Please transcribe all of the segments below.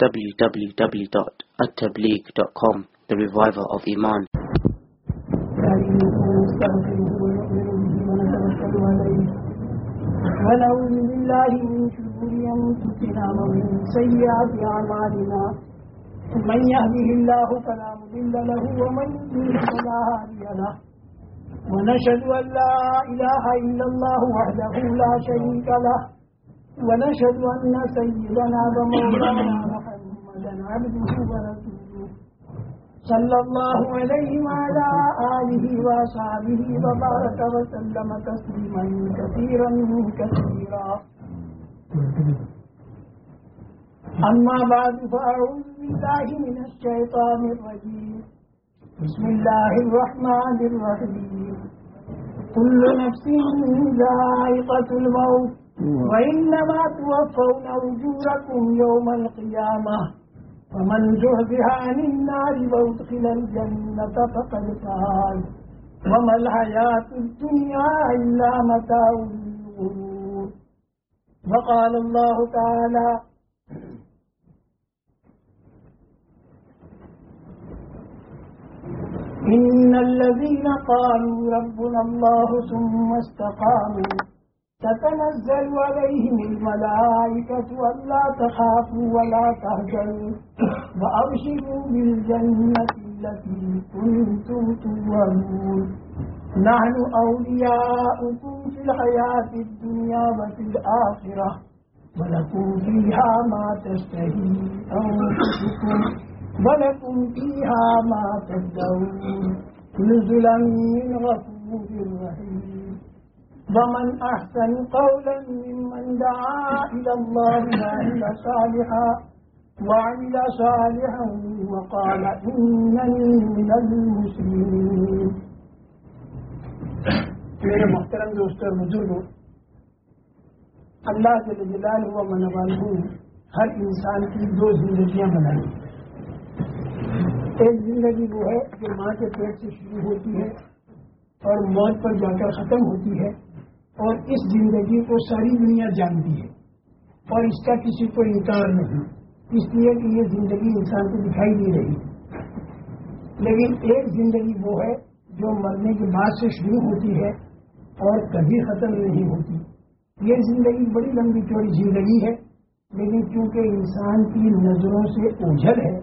www.attableek.com The Reviver of Iman. ونعوذ بالله من شرور أنفسنا ومن سيئات أعمالنا من يهده الله فلا مضل له ومن يضلل فلا هادي له ونشهد أن لا إله إلا الله وحده لا شريك له ونشهد أن سيدنا ومولانا محمدا عبده ورسوله صلى الله عليه وعلى آله وصحبه وبارك وسلم تسليما كثيرا كثيرا. أما بعد، فأعوذ بالله من الشيطان الرجيم. بسم الله الرحمن الرحيم. كل نفس ذائقة الموت، وإنما توفون أجوركم يوم القيامة. فمن زهزها عن النار وادخل الجنة فقد فاز. وما الحياة الدنيا إلا متاع الغرور. وقال الله تعالى إن الذين قالوا ربنا الله ثم استقاموا تتنزل عليهم الملائكة ألا تخافوا ولا تهجروا وأبشروا بالجنة التي كنتم توعدون نحن أولياؤكم في الحياة الدنيا وفي الآخرة ولكم فيها ما تشتهي أنفسكم ولكم فيها ما تدعون. نزلا من غفور رحيم. ومن أحسن قولا ممن دعا إلى الله وعمل صالحا وعمل صالحا وقال إنني من المسلمين. میرے محترم دوست اور بزرگوں اللہ کے جلال ہوا منوال ہر انسان کی دو زندگیاں بنائی۔ ایک زندگی وہ ہے جو ماں کے پیٹ سے شروع ہوتی ہے اور موت پر جا کر ختم ہوتی ہے۔ اور اس زندگی کو ساری دنیا جانتی ہے اور اس کا کسی کو انکار نہیں۔ اس لیے کہ یہ زندگی انسان کو دکھائی دے رہی۔ لیکن ایک زندگی وہ ہے جو مرنے کے بعد سے شروع ہوتی ہے اور کبھی ختم نہیں ہوتی۔ یہ زندگی بڑی لمبی چوڑی زندگی ہے، لیکن چونکہ انسان کی نظروں سے اوجھل ہے،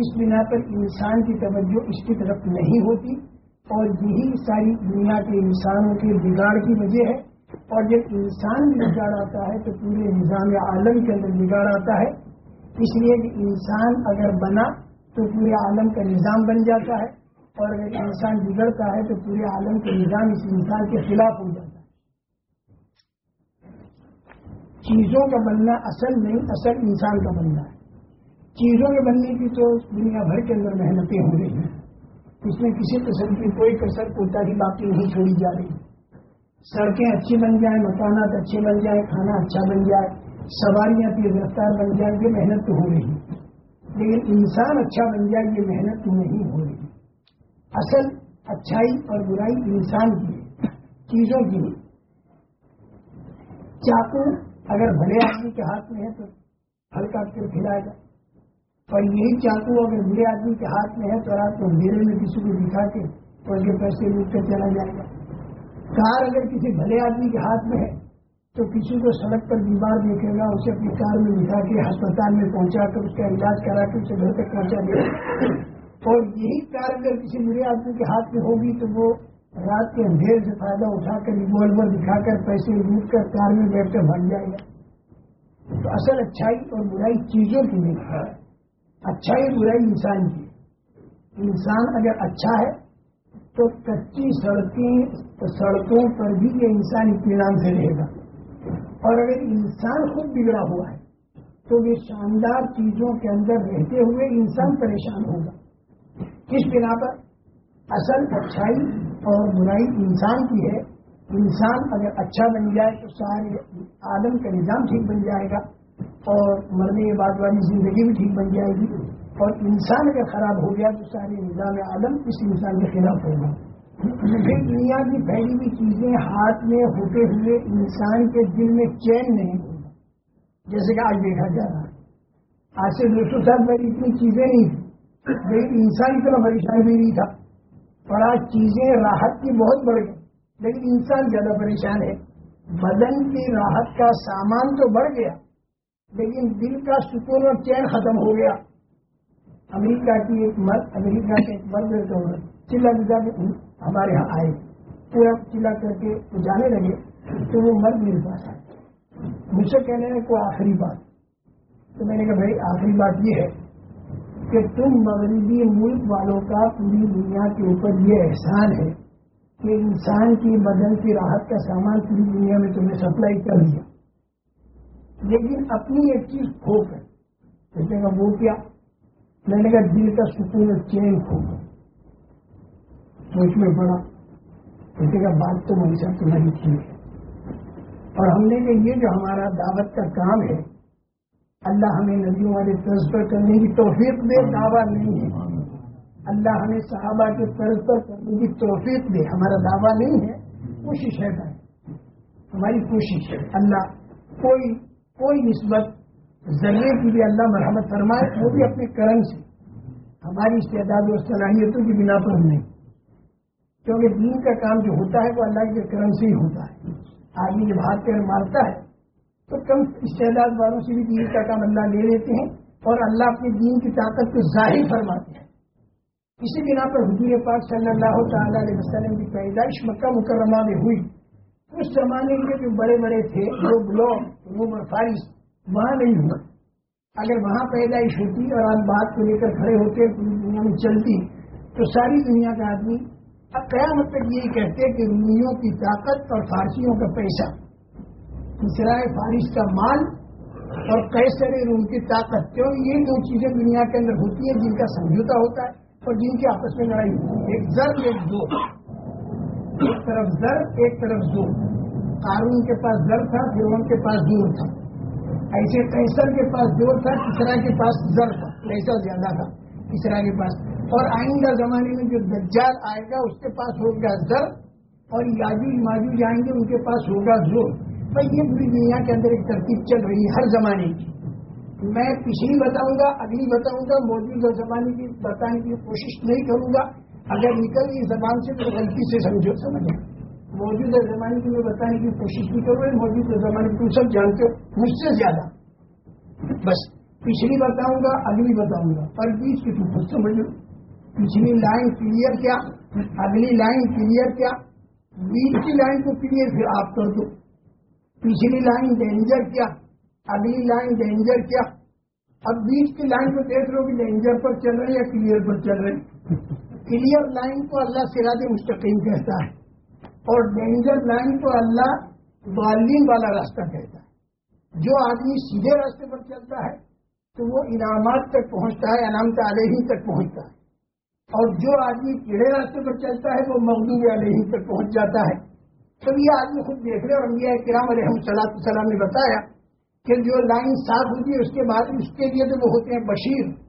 اس بنا پر انسان کی توجہ اس کی طرف نہیں ہوتی۔ اور یہی ساری دنیا کے انسانوں کے بگاڑ کی وجہ ہے۔ اور جب انسان بگاڑ آتا ہے تو پورے نظام عالم کے اندر بگاڑ آتا ہے۔ اس لیے کہ انسان اگر بنا تو پورے عالم کا نظام بن جاتا ہے۔ اور اگر انسان بگڑتا ہے تو پورے عالم کا نظام اس انسان کے خلاف ہو جاتا ہے۔ چیزوں کا بننا اصل نہیں، اصل انسان کا بننا ہے۔ چیزوں کے بننے کی تو دنیا بھر کے اندر محنتیں ہو رہی ہیں۔ اس میں کسی قسم کی کوئی کسر کوتا ہی باقی نہیں چھوڑی جا رہی۔ سڑکیں اچھی بن جائیں، مکانات اچھے بن جائیں، کھانا اچھا بن جائے، سواریاں تیز رفتار بن جائیں، یہ محنت تو ہو رہی۔ لیکن انسان اچھا بن جائے، یہ محنت تو نہیں ہو رہی۔ اصل اچھائی اور برائی انسان کی ہے، چیزوں کی چاقو اگر بڑے آدمی کے ہاتھ میں ہے تو ہلکا کر کھلائے گا۔ اور یہی چاقو اگر برے آدمی کے ہاتھ میں ہے تو رات کو اندھیرے میں کسی کو دکھا کے اور یہ پیسے لوٹ کر چلا جائے گا۔ کار اگر کسی بھلے آدمی کے ہاتھ میں ہے تو کسی کو سڑک پر بیمار دیکھے گا، اسے اپنی کار میں بٹھا کے ہسپتال میں پہنچا کر اس کا علاج کرا کے اسے گھر تک پہنچا دے گا۔ اور یہی کار اگر کسی برے آدمی کے ہاتھ میں ہوگی تو وہ رات کے اندھیر سے فائدہ اٹھا کر ریوالور دکھا کر پیسے لوٹ کر کار میں بیٹھ کر بھاگ جائے گا۔ تو اصل اچھائی اور برائی چیزوں کی نہیں ہے۔ اچھائی برائی انسان کی۔ انسان اگر اچھا ہے تو کچی سڑکیں، سڑکوں پر بھی یہ انسان اطمینان سے رہے گا۔ اور اگر انسان خود بگڑا ہوا ہے تو یہ شاندار چیزوں کے اندر رہتے ہوئے انسان پریشان ہوگا۔ کس بنا پر اصل اچھائی اور برائی انسان کی ہے۔ انسان اگر اچھا بن جائے تو سارے عالم کا نظام ٹھیک بن جائے گا۔ اور مرنے کے بعد والی زندگی بھی ٹھیک بن جائے گی اور انسان اگر خراب ہو گیا تو سارے نظام عالم اس انسان کے خلاف ہوگا۔ پھر دنیا کی پھیلی ہوئی چیزیں ہاتھ میں ہوتے ہوئے انسان کے دل میں چین نہیں ہوگا۔ جیسے کہ آج دیکھا جا رہا ہے۔ آج سے دو سو سال پہلے اتنی چیزیں نہیں تھیں۔ لیکن انسان اتنا پریشان بھی نہیں تھا۔ اور آج چیزیں راحت کی بہت بڑھ گئی۔ لیکن انسان زیادہ پریشان ہے۔ بدن کی راحت کا سامان تو بڑھ گیا۔ لیکن دل کا سکون اور چین ختم ہو گیا۔ امریکہ کی ایک مرد، امریکہ کے ایک مرد چلا چلا کے ہمارے یہاں آئے، پورا چلا کر کے جانے لگے، تو وہ مرد میرے پاس آئے۔ مجھ سے کہنے لگے، کوئی آخری بات۔ تو میں نے کہا، بھائی، آخری بات یہ ہے کہ تم مغربی ملک والوں کا پوری دنیا کے اوپر یہ احسان ہے کہ انسان کی بدن کی راحت کا سامان پوری دنیا میں تمہیں سپلائی کر دیا۔ لیکن اپنی ایک چیز کھو کر کہتے ہیں وہ کیا؟ میں نے کہا دل کا سکون چین کھو سوچ میں پڑا کہتے کا بات تو میری تمہاری کی۔ ہے اور ہم نے کہا یہ جو ہمارا دعوت کا کام ہے، اللہ ہمیں ندیوں والے طرز پر کرنے کی توفیق دے، دعویٰ نہیں ہے۔ اللہ ہمیں صحابہ کے طرز پر کرنے کی توفیق دے، ہمارا دعویٰ نہیں ہے۔ کوشش ہے ہماری کوشش ہے۔ اللہ کوئی کوئی نسبت ذریعے کی بھی اللہ مرحمت فرمائے، وہ بھی اپنے کرم سے۔ ہماری استعداد و صلاحیتوں کی بنا پر نہیں۔ کیونکہ دین کا کام جو ہوتا ہے وہ اللہ کے کرم سے ہی ہوتا ہے۔ آدمی جب ہاتھ پیر مارتا ہے، تو کم استعداد والوں سے بھی دین کا کام اللہ لے لیتے ہیں اور اللہ اپنے دین کی طاقت کو ظاہر فرماتے ہیں۔ اسی بنا پر حضور پاک صلی اللہ تعالی علیہ وسلم کی پیدائش مکہ مکرمہ میں ہوئی۔ اس زمانے کے جو بڑے بڑے تھے جو بلاک روم اور فارس وہاں نہیں ہوا اگر وہاں پیدائش ہوتی اور آپ بات کو لے کر کھڑے ہوتے پوری دنیا میں چلتی، تو ساری دنیا کا آدمی اب قیامت تک یہی کہتے کہ رومیوں کی طاقت اور فارسیوں کا پیسہ اسرائے فارس کا مال اور کیسر روم کی طاقت۔ کیوں؟ یہ دو چیزیں دنیا کے اندر ہوتی ہیں جن کا سمجھوتا ہوتا ہے اور جن کی آپس میں لڑائی ہوتی ہے۔ ایک زر ایک دو۔ ایک طرف زر ایک طرف زور۔ قارون کے پاس زر تھا فرون کے پاس زور تھا۔ ایسے کیسر کے پاس زور تھا، کسرا کے پاس زر تھا۔ پیسہ زیادہ تھا، کسرا کے پاس۔ اور آئندہ زمانے میں جو دجال آئے گا، اس کے پاس ہوگا زر اور یاجو ماجو جائیں گے، ان کے پاس ہوگا زور۔ بھائی، یہ پوری دنیا کے اندر ایک ترتیب چل رہی ہے، ہر زمانے کی۔ میں پچھلی بتاؤں گا اگلی بتاؤں گا، موجودہ زمانے کی بتانے کی کوشش نہیں کروں گا۔ اگر نکل گئی زبان سے تو غلطی سے سمجھو سمجھے موجودہ زمانے کی میں بتانے کی کوشش بھی کروں موجودہ زمانے کی سب جانتے ہو، مجھ سے زیادہ۔ بس، پچھلی بتاؤں گا، اگلی بتاؤں گا۔ پر بیچ کی تم خود سمجھو۔ پچھلی لائن کلیئر کیا، اگلی لائن کلیئر کیا۔ بیچ کی لائن کو کلیئر پھر آپ کر دو۔ پچھلی لائن ڈینجر کیا، اگلی لائن ڈینجر کیا۔ اب بیچ کی لائن کو دیکھ لو کہ ڈینجر پر چل رہے یا کلیئر پر چل رہے کلیئر لائن کو اللہ سراج مستقیم کہتا ہے اور ڈینجر لائن کو اللہ بالین والا راستہ کہتا ہے۔ جو آدمی سیدھے راستے پر چلتا ہے تو وہ انعامات تک پہنچتا ہے علامت علیہ تک پہنچتا ہے۔ اور جو آدمی کیڑے راستے پر چلتا ہے، وہ مغدوب علیہ تک پہنچ جاتا ہے۔ تو یہ آدمی خود دیکھ رہے اور انبیاء کرام علیہ صلاح السلام نے بتایا کہ جو لائن صاف ہوتی ہے، اس کے بعد اس کے لیے تو وہ ہوتے ہیں بشیر۔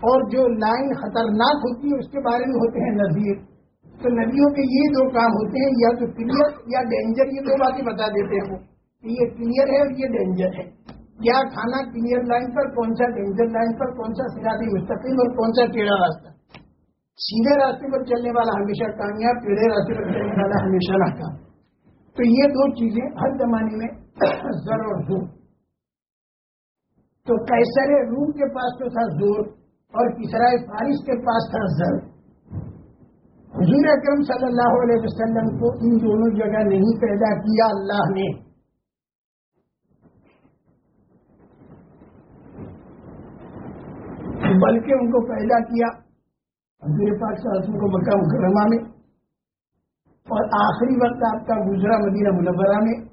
اور جو لائن خطرناک ہوتی ہے اس کے بارے میں ہوتے ہیں نظیر۔ تو ندیوں کے یہ دو کام ہوتے ہیں، یا تو کلیئر یا ڈینجر یہ دو باتیں بتا دیتے ہیں۔ کہ یہ کلیئر ہے اور یہ ڈینجر ہے۔ کیا کھانا کلیئر لائن پر کون سا ڈینجر لائن پر کون سا سیاسی مستقل اور کون سا ٹیڑھا راستہ۔ سیدھے راستے پر چلنے والا ہمیشہ کامیاب، ٹیڑھے راستے پر چلنے والا ہمیشہ ناکام۔ تو یہ دو چیزیں ہر زمانے میں ضرور ہوں تو کیسر روم کے پاس تو تھا زور اور کسرائے فارس کے پاس تھا زر۔ حضور اکرم صلی اللہ علیہ وسلم کو ان دونوں جگہ نہیں پیدا کیا اللہ نے۔ بلکہ ان کو پیدا کیا حضور پاک صلی اللہ علیہ وسلم کو مکہ مکرمہ میں اور آخری وقت آپ کا گزرا مدینہ منورہ میں۔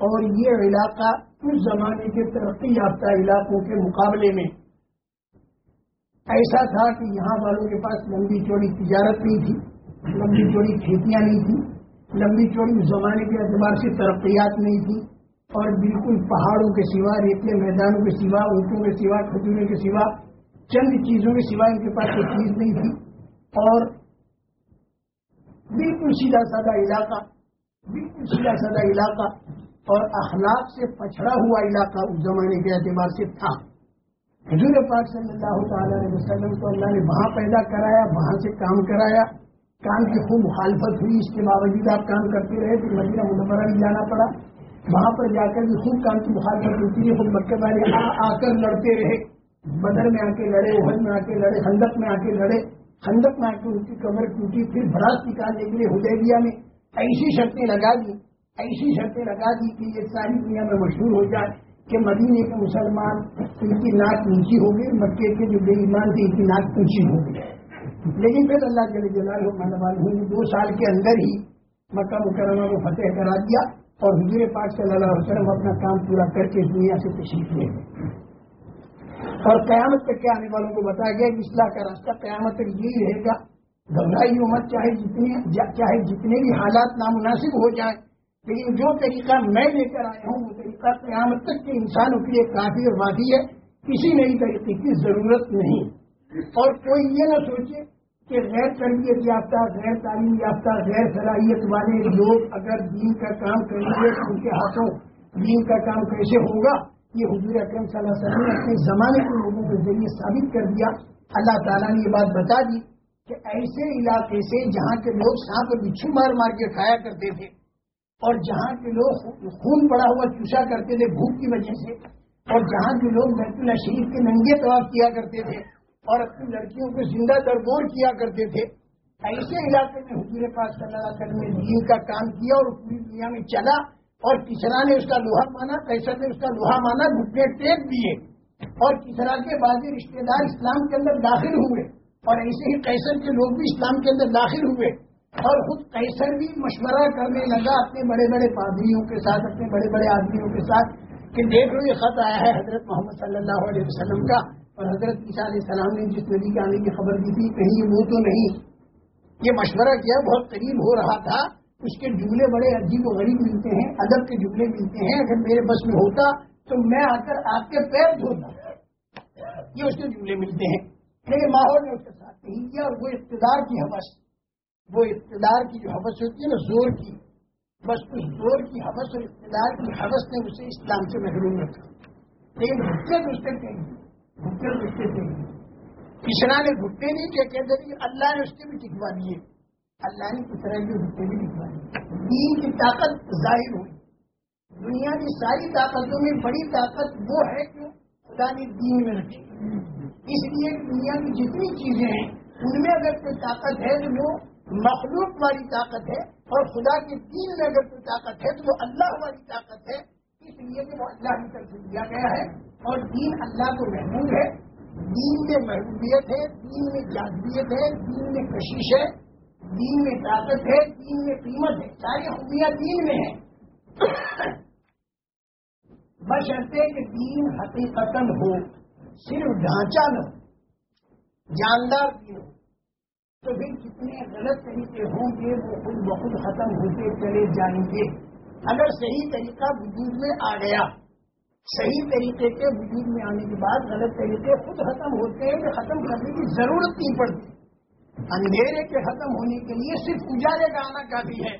اور یہ علاقہ اس زمانے کے ترقی یافتہ علاقوں کے مقابلے میں ایسا تھا کہ یہاں والوں کے پاس لمبی چوڑی تجارت نہیں تھی، لمبی چوڑی کھیتیاں نہیں تھیں، لمبی چوڑی اس زمانے کے اعتبار سے ترقیات نہیں تھی اور بالکل پہاڑوں کے سوا، ریتلے میدانوں کے سوا، اونٹوں کے سوا، کھجوروں کے سوا، چند چیزوں کے سوا ان کے پاس کوئی چیز نہیں تھی۔ اور بالکل سیدھا سادہ علاقہ، بالکل سیدھا سادہ علاقہ اور اخلاق سے پچھڑا ہوا علاقہ اس زمانے کے اعتبار سے تھا۔ حضور پاک صلی اللہ تعالی علیہ وسلم کو اللہ نے وہاں پیدا کرایا، وہاں سے کام کرایا۔ کام کی خوب مخالفت ہوئی اس کے باوجود آپ کام کرتے رہے پھر مدینہ منورہ بھی جانا پڑا۔ وہاں پر جا کر بھی خوب کام کی مخالفت ہوتی ہے خود مکے والے آ کر لڑتے رہے۔ بدر میں آ کے لڑے اہد میں آ کے لڑے، خندق میں آ کے لڑے۔ خندق میں آ کے ان کی کمر ٹوٹی، پھر برات نکالنے کے لیے ہدیبیہ میں ایسی شرطیں لگا دی، ایسی شرطیں لگا دی کہ یہ ساری دنیا میں مشہور ہو جائے۔ کہ مدینے کے مسلمان ان کی ناک نیچی ہو گئی مکے کے جو بے ایمان تھے ان کی ناک اونچی ہو گئی لیکن پھر اللہ کے جلال نے دو سال کے اندر ہی مکہ مکرمہ کو فتح کرا دیا اور حضور پاک صلی اللہ علیہ وسلم اپنا کام پورا کر کے دنیا سے تشریف لے گئے۔ اور قیامت تک کے آنے والوں کو بتایا گیا کہ اصلاح کا راستہ قیامت تک یہی رہے گا۔ گھبرائی امت چاہے جتنے چاہے جتنے بھی حالات نامناسب ہو جائیں لیکن جو طریقہ میں لے کر آیا ہوں، وہ طریقہ قیامت تک کے انسانوں کے لیے کافی اور وادی ہے۔ کسی نئی طریقے کی ضرورت نہیں۔ اور کوئی یہ نہ سوچے کہ غیر تربیت یافتہ، غیر تعلیم یافتہ، غیر صلاحیت والے لوگ اگر دین کا کام کریں گے تو ان کے ہاتھوں دین کا کام کیسے ہوگا؟ یہ حضور اکرم صلی اللہ علیہ وسلم نے اپنے زمانے کے لوگوں کے ذریعے ثابت کر دیا۔ اللہ تعالیٰ نے یہ بات بتا دی کہ ایسے علاقے سے جہاں کے لوگ سانپ بچھو مار مار کے کھایا کرتے تھے اور جہاں کے لوگ خون پڑا ہوا چوسا کرتے تھے بھوک کی وجہ سے، اور جہاں کے لوگ بیت اللہ شریف کے ننگے طواف کیا کرتے تھے، اور اپنی لڑکیوں کو زندہ دربور کیا کرتے تھے۔ ایسے علاقے میں حضور پاک صلی اللہ علیہ وسلم نے دین کا کام کیا اور پوری دنیا میں چلا، اور کسرا نے اس کا لوہا مانا کیسر نے اس کا لوہا مانا، گھٹنے ٹیک دیے۔ اور کسرا کے بعد رشتے دار اسلام کے اندر داخل ہوئے، اور ایسے ہی کیسر کے لوگ بھی اسلام کے اندر داخل ہوئے۔ اور خود کیسر بھی مشورہ کرنے لگا اپنے بڑے بڑے پادریوں کے ساتھ، اپنے بڑے بڑے آدمیوں کے ساتھ کہ دیکھ لو یہ خط آیا ہے حضرت محمد صلی اللہ علیہ وسلم کا اور حضرت عیسیٰ علیہ السلام نے جس نبی کے آنے کی خبر دی تھی، کہیں وہ تو نہیں۔ یہ مشورہ کیا، بہت قریب ہو رہا تھا۔ اس کے جملے بڑے عجیب و غریب ملتے ہیں، ادب کے جملے ملتے ہیں۔ اگر میرے بس میں ہوتا تو میں آ کر آپ کے پیر دھوتا۔ یہ اس کے جملے ملتے ہیں۔ میرے ماحول نے اس کے ساتھ نہیں کیا اور وہ اقتدار کی حوث وہ اقتدار کی جو حوث ہوتی ہے نا، زور کی، بس اس زور کی حوث اور اقتدار کی حوث نے اسے اسلام سے محروم رکھا۔ لیکن گھٹے گھستے تھے۔ گھٹے گھستے تھے۔ کسنا نے گھٹے نہیں کیا کہتے کہ اللہ نے اس کے بھی ٹکوا دیے۔ اللہ نے کس طرح کی بھی لکھوائی دین کی طاقت ظاہر ہوئی۔ دنیا کی ساری طاقتوں میں بڑی طاقت وہ ہے کہ خدا نے دین میں رکھی۔ اس لیے دنیا کی جتنی چیزیں ہیں، ان میں اگر کوئی طاقت ہے تو وہ مخلوق والی طاقت ہے اور خدا کے دین میں اگر کوئی طاقت ہے تو وہ اللہ والی طاقت ہے۔ اس لیے کہ وہ اللہ کی طرف سے دیا گیا ہے اور دین اللہ کو محبوب ہے۔ دین میں محبوبیت ہے، دین میں جازبیت ہے، دین میں کشش ہے، دین میں طاقت ہے، دین میں قیمت ہے۔ ساری خوبیاں دین میں ہیں۔ بشرطے کہ دین حقیقت ہو، صرف ڈھانچہ نہ ہو، جاندار دین ہو۔ تو پھر کتنے غلط طریقے ہوں گے، وہ خود بخود ختم ہوتے چلے جائیں گے۔ اگر صحیح طریقہ وجود میں آ گیا، صحیح طریقے کے وجود میں آنے کے بعد غلط طریقے خود ختم ہوتے ہیں کہ ختم کرنے کی ضرورت نہیں پڑتی۔ اندھیرے کے ختم ہونے کے لیے صرف اجالے کا آنا کافی ہے۔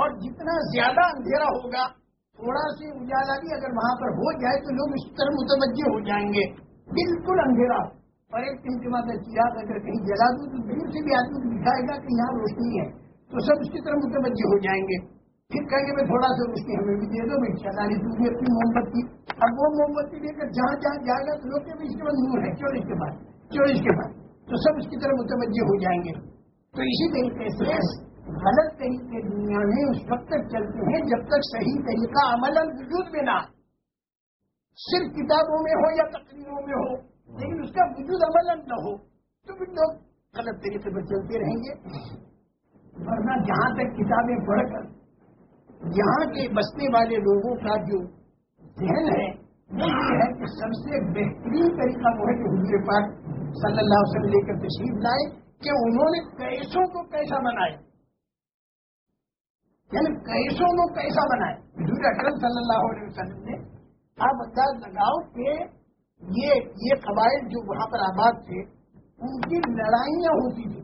اور جتنا زیادہ اندھیرا ہوگا، تھوڑا سی اجالا بھی اگر وہاں پر ہو جائے تو لوگ اس طرح متوجہ ہو جائیں گے۔ بالکل اندھیرا۔ اور ایک ٹمٹما کا چراغ اگر کہیں جلا دوں تو دور سے بھی آدمی دکھائے گا کہ یہاں روشنی ہے۔ تو سب اس کی طرح متوجہ ہو جائیں گے۔ پھر کہیں گے میں تھوڑا سا روشنی ہمیں بھی دے دو، میں چلا رہی بھی اپنی موم بتی۔ اب وہ موم بتی لے کر جہاں جہاں جائے گا تو لوگ کے بھی اس کے بعد نور ہے چوبیس کے بعد چوبیس کے بعد۔ تو سب اس کی طرف متوجہ ہو جائیں گے۔ تو اسی طریقے سے غلط طریقے دنیا میں اس وقت تک چلتے ہیں جب تک صحیح طریقہ عمل وجود میں نہ صرف کتابوں میں ہو یا تقریروں میں ہو۔ لیکن اس کا وجود عمل نہ ہو تو پھر لوگ غلط طریقے پر چلتے رہیں گے۔ ورنہ جہاں تک کتابیں پڑھ کر یہاں کے بسنے والے لوگوں کا جو ذہن ہے، وہ یہ ہے کہ سب سے بہترین طریقہ وہ ہے کہ حضور پاک صلی اللہ علیہ وسلم لے کر تشریف لائے کہ انہوں نے کیسوں کو کیسا بنایا۔ یعنی کیسوں کو کیسا بنایا۔ حضور اکرم صلی اللہ علیہ وسلم نے آپ انداز لگاؤ کہ یہ یہ قبائل جو وہاں پر آباد تھے، ان کی لڑائیاں ہوتی تھی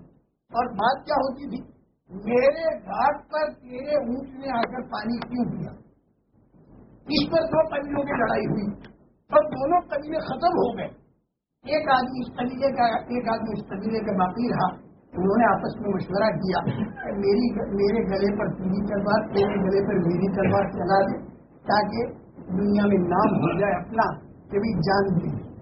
اور بات کیا ہوتی تھی؟ میرے گھاٹ پر تیرے اونٹ نے آ کر پانی کیوں دیا اس پر دو قبیلوں کی لڑائی ہوئی۔ اور دونوں قبیلے ختم ہو گئے۔ ایک آدمی اس قبیلے کا، ایک آدمی اس قبیلے کا باقی رہا۔ انہوں نے آپس میں مشورہ کیا میری میرے گلے پر تیری تلوار میرے گلے پر میری تلوار چلا دے، تاکہ دنیا میں نام ہو جائے اپنا۔ کبھی جان دی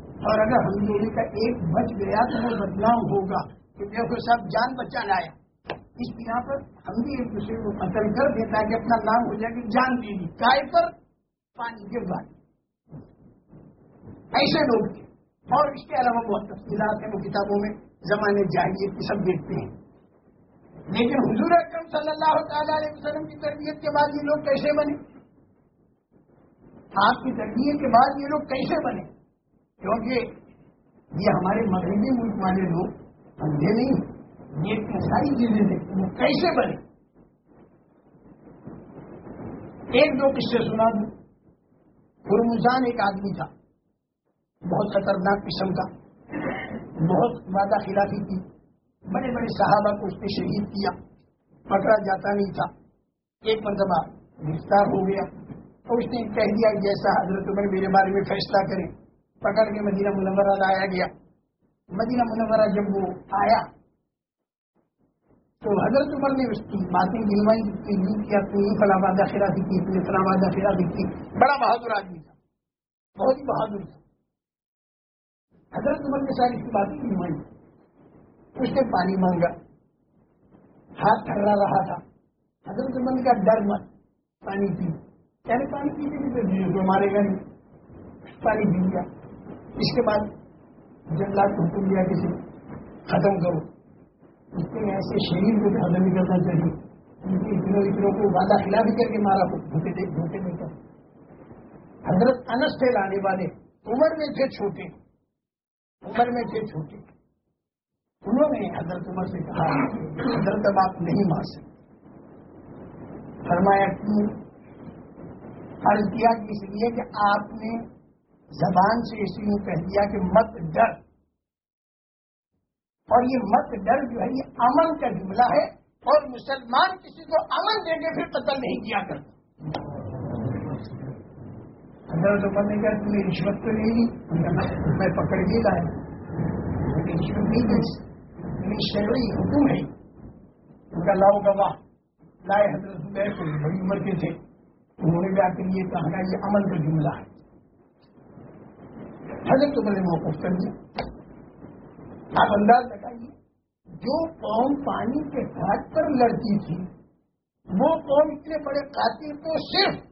اور اگر ہم دونوں کا ایک بچ گیا تو وہ بدنام ہوگا کہ دیکھو سب جان بچانا آیا اس بنا پر ہم بھی ایک دوسرے کو قتل کر دیں تاکہ اپنا نام ہو جائے کہ جان دی۔ گائے پر پانی کے بعد ایسے لوگ تھے۔ اور اس کے علاوہ بہت تفصیلات ہیں۔ وہ کتابوں میں زمانے جاہلیت کی سب دیکھتے ہیں۔ لیکن حضور اکرم صلی اللہ تعالی علیہ وسلم کی تربیت کے بعد یہ لوگ کیسے بنے؟ آپ کی تربیت کے بعد یہ لوگ کیسے بنے؟ کیونکہ یہ ہمارے مغربی ملک والے لوگ اندھے نہیں یہ ساری چیزیں دیکھتے ہیں۔ کیسے بنے؟ ایک دو قصے سنا دوں۔ گرمزان ایک آدمی تھا۔ بہت خطرناک قسم کا۔ بہت وعدہ خلافی کی۔ بڑے بڑے صحابہ کو اس نے شہید کیا۔ پکڑا جاتا نہیں تھا۔ ایک مرتبہ گرفتار ہو گیا۔ تو اس نے کہہ دیا جیسا حضرت عمر میرے بارے میں فیصلہ کرے، پکڑ کے مدینہ منورہ لایا گیا۔ مدینہ منورہ جب وہ آیا، تو حضرت عمر نے اس کی باتیں گنوائی کیا تو یہ فلاں وعدہ خلافی کی تھی فلاں وعدہ خلافی کی بڑا بہادر آدمی تھا، بہت ہی بہادر تھا۔ حضرت عمر کے ساتھ اس کی باتیں نہیں مانی اس نے پانی مانگا، ہاتھ ٹھہرا رہا تھا۔ حضرت عمر کا ڈر مت، پانی پی یعنی پانی پیتے پیتے جو جی- مارے گا پانی پی گیا اس کے بعد جنگلات کو حکم دیا کسی ختم کرو، اس کے ایسے شریر کو ختم نہیں کرنا چاہیے ان کے اتنوں اتنوں کو وعدہ خلا بھی کر کے مارا دھوکے دے دھوکے نہیں کر۔ حضرت انس تھے لانے والے عمر میں تھے چھوٹے۔ عمر میں تھے چھوٹے۔ انہوں نے حضرت عمر سے کہا، حضرت اب آپ نہیں مار سکتے۔ فرمایا کیوں عرض کیا کہ اس لیے کہ آپ نے زبان سے اس لیے کہہ دیا کہ مت ڈر۔ اور یہ مت ڈر جو ہے، یہ امن کا جملہ ہے اور مسلمان کسی کو امن دے کے پھر قتل نہیں کیا کرتے حضرت عمر نے کہا تم نے رشوت تو نہیں لی میں پکڑ کے لایا۔ رشوت نہیں دی شہری حکم ہے۔ ان کا لاؤ گواہ۔ لائے حضرت عمر کو، بڑی عمر کے تھے۔ انہوں نے بھی آ کے یہ کہا یہ عمل کا جملہ ہے۔ حضرت عمر نے موقف کر دیا۔ آپ انداز لگائیے، جو قوم پانی کے گھاٹ پر لڑتی تھی، وہ قوم اتنے بڑے قاتل کو صرف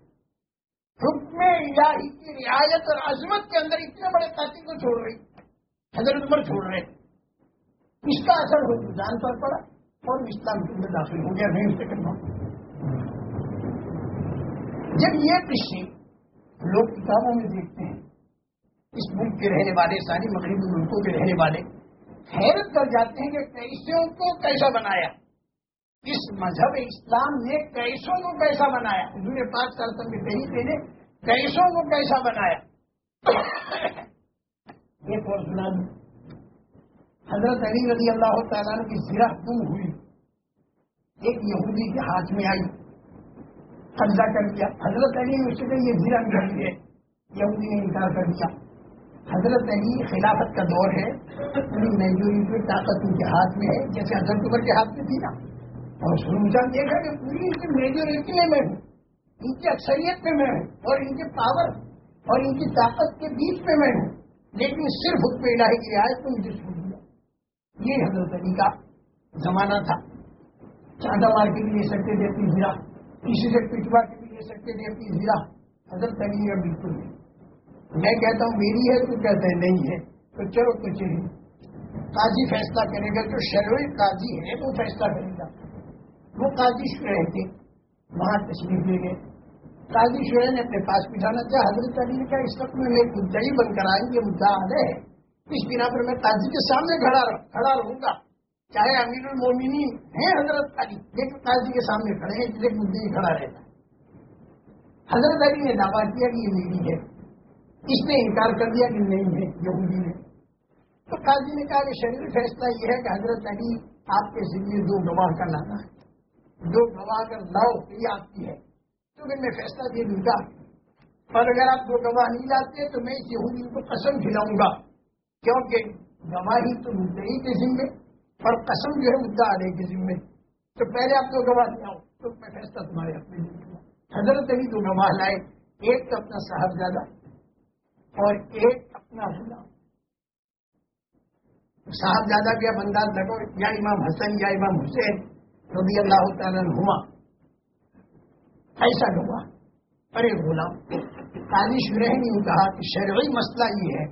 حکم الہی کی رعایت اور عظمت کے اندر اتنے بڑے قاتل کو چھوڑ رہی۔ حضرت عمر چھوڑ رہے۔ اس کا اثر جان پر پڑا اور اسلام کے اندر داخل ہو گیا۔ نہیں اس سے کرنا جب یہ قصے لوگ کتابوں میں دیکھتے ہیں، اس ملک کے رہنے والے، ساری مغربی ملکوں کے رہنے والے حیرت کر جاتے ہیں کہ کیسوں کو کیسا بنایا۔ اس مذہب اسلام نے کیسوں کو کیسا بنایا۔ حضور پانچ سال تک کہیں نے کیسوں کو کیسا بنایا۔ ایک اور سنا دوں۔ حضرت علی رضی اللہ تعالیٰ کی زرا گم ہوئی۔ ایک یہودی کے ہاتھ میں آئی۔ قبضہ کر دیا۔ حضرت علی نے اس یہ زرا نکل ہے یہودی نے انکار کر دیا۔ حضرت علی خلافت کا دور ہے۔ پوری میجورٹی طاقت ان کے ہاتھ میں ہے، جیسے حضرت عمر کے ہاتھ میں تھی نا۔ اور سنجا دیکھا کہ پوری ان کی میجورٹی میں میں ہوں۔ ان کی اکثریت میں میں ہوں۔ اور ان کے پاور اور ان کی طاقت کے بیچ میں میں ہوں۔ لیکن صرف حکم الہی کی رعایت کو مجھے چھوڑ دیا یہ حضرت علی کا زمانہ تھا۔ چاندہ مار کے بھی لے سکتے تھے اپنی کسی سے پٹوا کے بھی لے سکتے تھے، اپنی زیرا حضرت علی کا بالکل نہیں میں کہتا ہوں، میری ہے، تو کہتے ہیں نہیں ہے۔ تو چلو تو چلیے قاضی فیصلہ کرے گا، جو شروع قاضی ہے، وہ فیصلہ کرے گا۔ وہ قاضی شرح تھے، وہاں تشریف لے گئے۔ قاضی شرح نے اپنے پاس بٹھانا چاہا حضرت علی نے کہا، اس وقت میں ایک مدعی بن کر آئی یہ مدعا ہے۔ اس بنا پر میں قاضی کے سامنے کھڑا رہوں گا۔ چاہے امیر المومنی ہیں حضرت علی لیکن قاضی کے سامنے کھڑے ہیں اس لیے مدعی کھڑا رہتا حضرت علی نے دعویٰ کیا کہ یہ میری ہے۔ اس نے انکار کر دیا کہ نہیں ہے، یہودی نے تو قاضی نے کہا کہ شریف فیصلہ یہ ہے کہ حضرت علی آپ کے ذریعے دو گواہ کا لانا ہے۔ جو گواہ کر لاؤ یہ آپ کی ہے۔ تو پھر میں فیصلہ دے دوں گا۔ اور اگر آپ دو گواہ نہیں لاتے تو میں اس یہودی کو قسم کھلاؤں گا۔ کیونکہ گواہی تو مدعی کے ذمے اور قسم جو ہے مدعا علیہ کے ذمے تو پہلے آپ کو گواہ لے آؤ تو میں فیصلہ تمہارے اپنے حضرت علی تو گواہ لائے۔ ایک تو اپنا صاحب زیادہ اور ایک اپنا غلام صاحب زیادہ کیا بنداز لگو یا امام حسن یا امام حسین رضی اللہ تعالیٰ ہوا ایسا گواہ۔ ارے غلام، قاضی شرح نے کہا کہ شرعی مسئلہ یہ ہے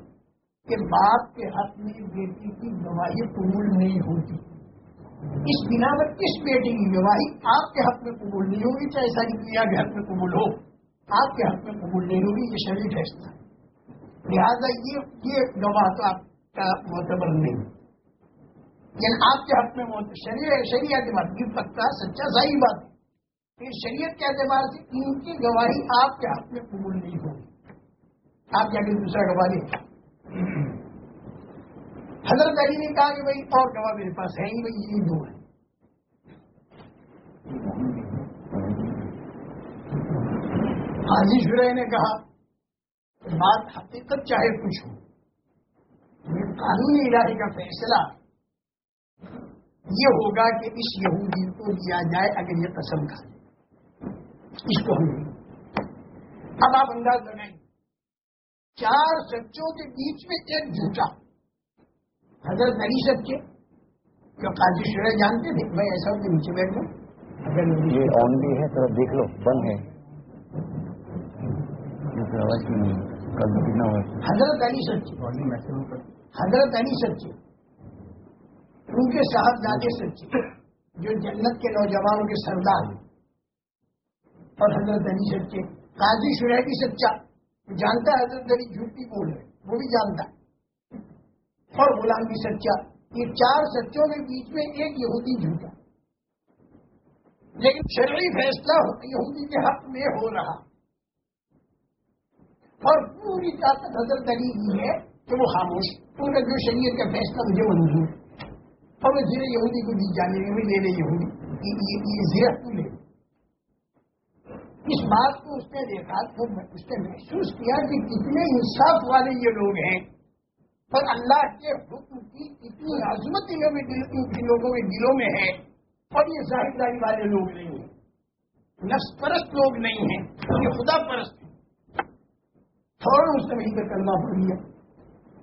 کہ باپ کے حق میں بیٹی کی گواہی قبول نہیں ہوتی۔ اس بنا پر اس بیٹی کی گواہی آپ کے حق میں قبول نہیں ہوگی، چاہے ساری دنیا کے حق میں قبول ہو۔ آپ کے حق میں قبول نہیں ہوگی، یہ شریر فیصلہ۔ لہٰذا یہ گواہ تو آپ کا معتبر نہیں۔ یعنی آپ کے حق میں شریعت شریعت کے بعد، یہ پکا، سچا صحیح بات۔ ہے شریعت کے اعتبار سے ان کی گواہی آپ کے حق میں قبول نہیں ہوگی۔ آپ جا کے دوسرا گواہ دیں حضرت علی نے کہا کہ بھائی اور گواہ میرے پاس ہے ہی بھائی یہ دو ہے حاجی شرح نے کہا، بات حقیقت چاہے کچھ ہو قانونی ادارے کا فیصلہ یہ ہوگا کہ اس یہودی کو دیا جائے اگر یہ قسم کا اس کو ہم اب آپ انداز لگائیں چار سچوں کے بیچ میں ایک جھوٹا۔ حضرت علی سچے جو قاضی شرح جانتے تھے میں ایسا کے نیچے بیٹھ اگر یہ آن بھی ہے تو دیکھ لو بند ہے۔ حضرت علی سچے حضرت علی سچے ان کے صاحب زیادہ سچے جو جنت کے نوجوانوں کے سردار۔ اور حضرت علی سچے قاضی شرح بھی سچا۔ جانتا ہے حضرت علی جھوٹی بول رہے وہ بھی جانتا ہے۔ اور غلام بھی سچا۔ یہ چار سچوں کے بیچ میں ایک یہودی جھوٹا۔ لیکن شرعی فیصلہ یہودی کے حق میں ہو رہا۔ اور پوری طاقت حضرت علی کی ہے کہ وہ خاموش پورا جو شریعت کا فیصلہ مجھے منظور اور وہ زیر یہودی کو دی جانے میں لے لے یہودی۔ یہ زیرت لے اس بات کو اس نے دیکھا تو اس نے محسوس کیا کہ کتنے انصاف والے یہ لوگ ہیں۔ پر اللہ کے حکم کی اتنی عظمت ان لوگوں کے دلوں میں ہے اور یہ ظاہرداری والے لوگ نہیں ہیں۔ نفس پرست لوگ نہیں ہیں، یہ خدا پرست ہیں۔ فوراً اس نے وہیں پہ کلمہ پڑھ دیا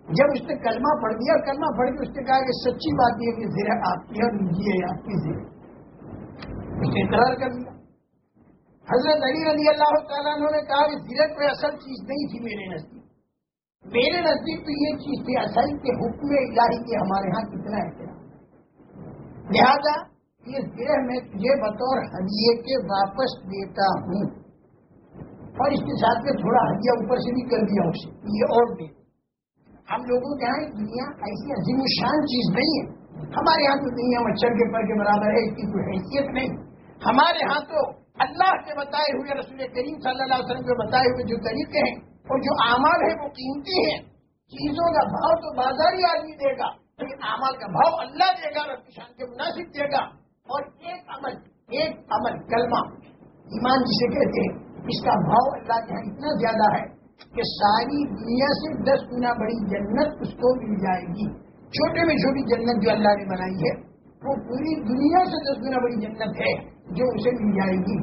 جب اس نے کلمہ پڑھ دیا کلمہ پڑھ کے اس نے کہا کہ سچی بات یہ کہ زیرہ آپ کی ہے نجی ہے آپ کی زیر اس نے اقرار کر دیا حضرت علی رضی اللہ تعالیٰ نے کہا کہ سیرت کوئی اصل چیز نہیں تھی میرے نزدیک۔ میرے نزدیک تو یہ چیز تھی اصل کے حکم الہی کے ہمارے ہاں کتنا احترام۔ لہذا یہ زیر میں تجھے بطور ہدیے کے واپس دیتا ہوں۔ اور اس کے ساتھ میں تھوڑا ہدیہ اوپر سے بھی کر دیا اسے یہ اور دے ہم لوگوں کے یہاں دنیا ایسی عظیم شان چیز نہیں ہے۔ ہمارے یہاں تو دنیا مچھر کے پر کے برابر ہے، اس کی کوئی حیثیت نہیں۔ ہمارے ہاں تو اللہ کے بتائے ہوئے رسول کریم صلی اللہ علیہ وسلم کے بتائے ہوئے جو طریقے ہیں اور جو اعمال ہے وہ قیمتی ہیں۔ چیزوں کا بھاؤ تو بازاری آدمی دے گا، لیکن اعمال کا بھاؤ اللہ دے گا اور کسان کے مناسب دے گا۔ اور ایک عمل ایک عمل، کلمہ، ایمان جسے کہتے ہیں، اس کا بھاؤ اللہ کے یہاں اتنا زیادہ ہے کہ ساری دنیا سے دس گنا بڑی جنت اس کو مل جائے گی۔ چھوٹے میں چھوٹی جنت جو اللہ نے بنائی ہے، وہ پوری دنیا سے دس گنا بڑی جنت ہے۔ جو اسے مل جائے گی۔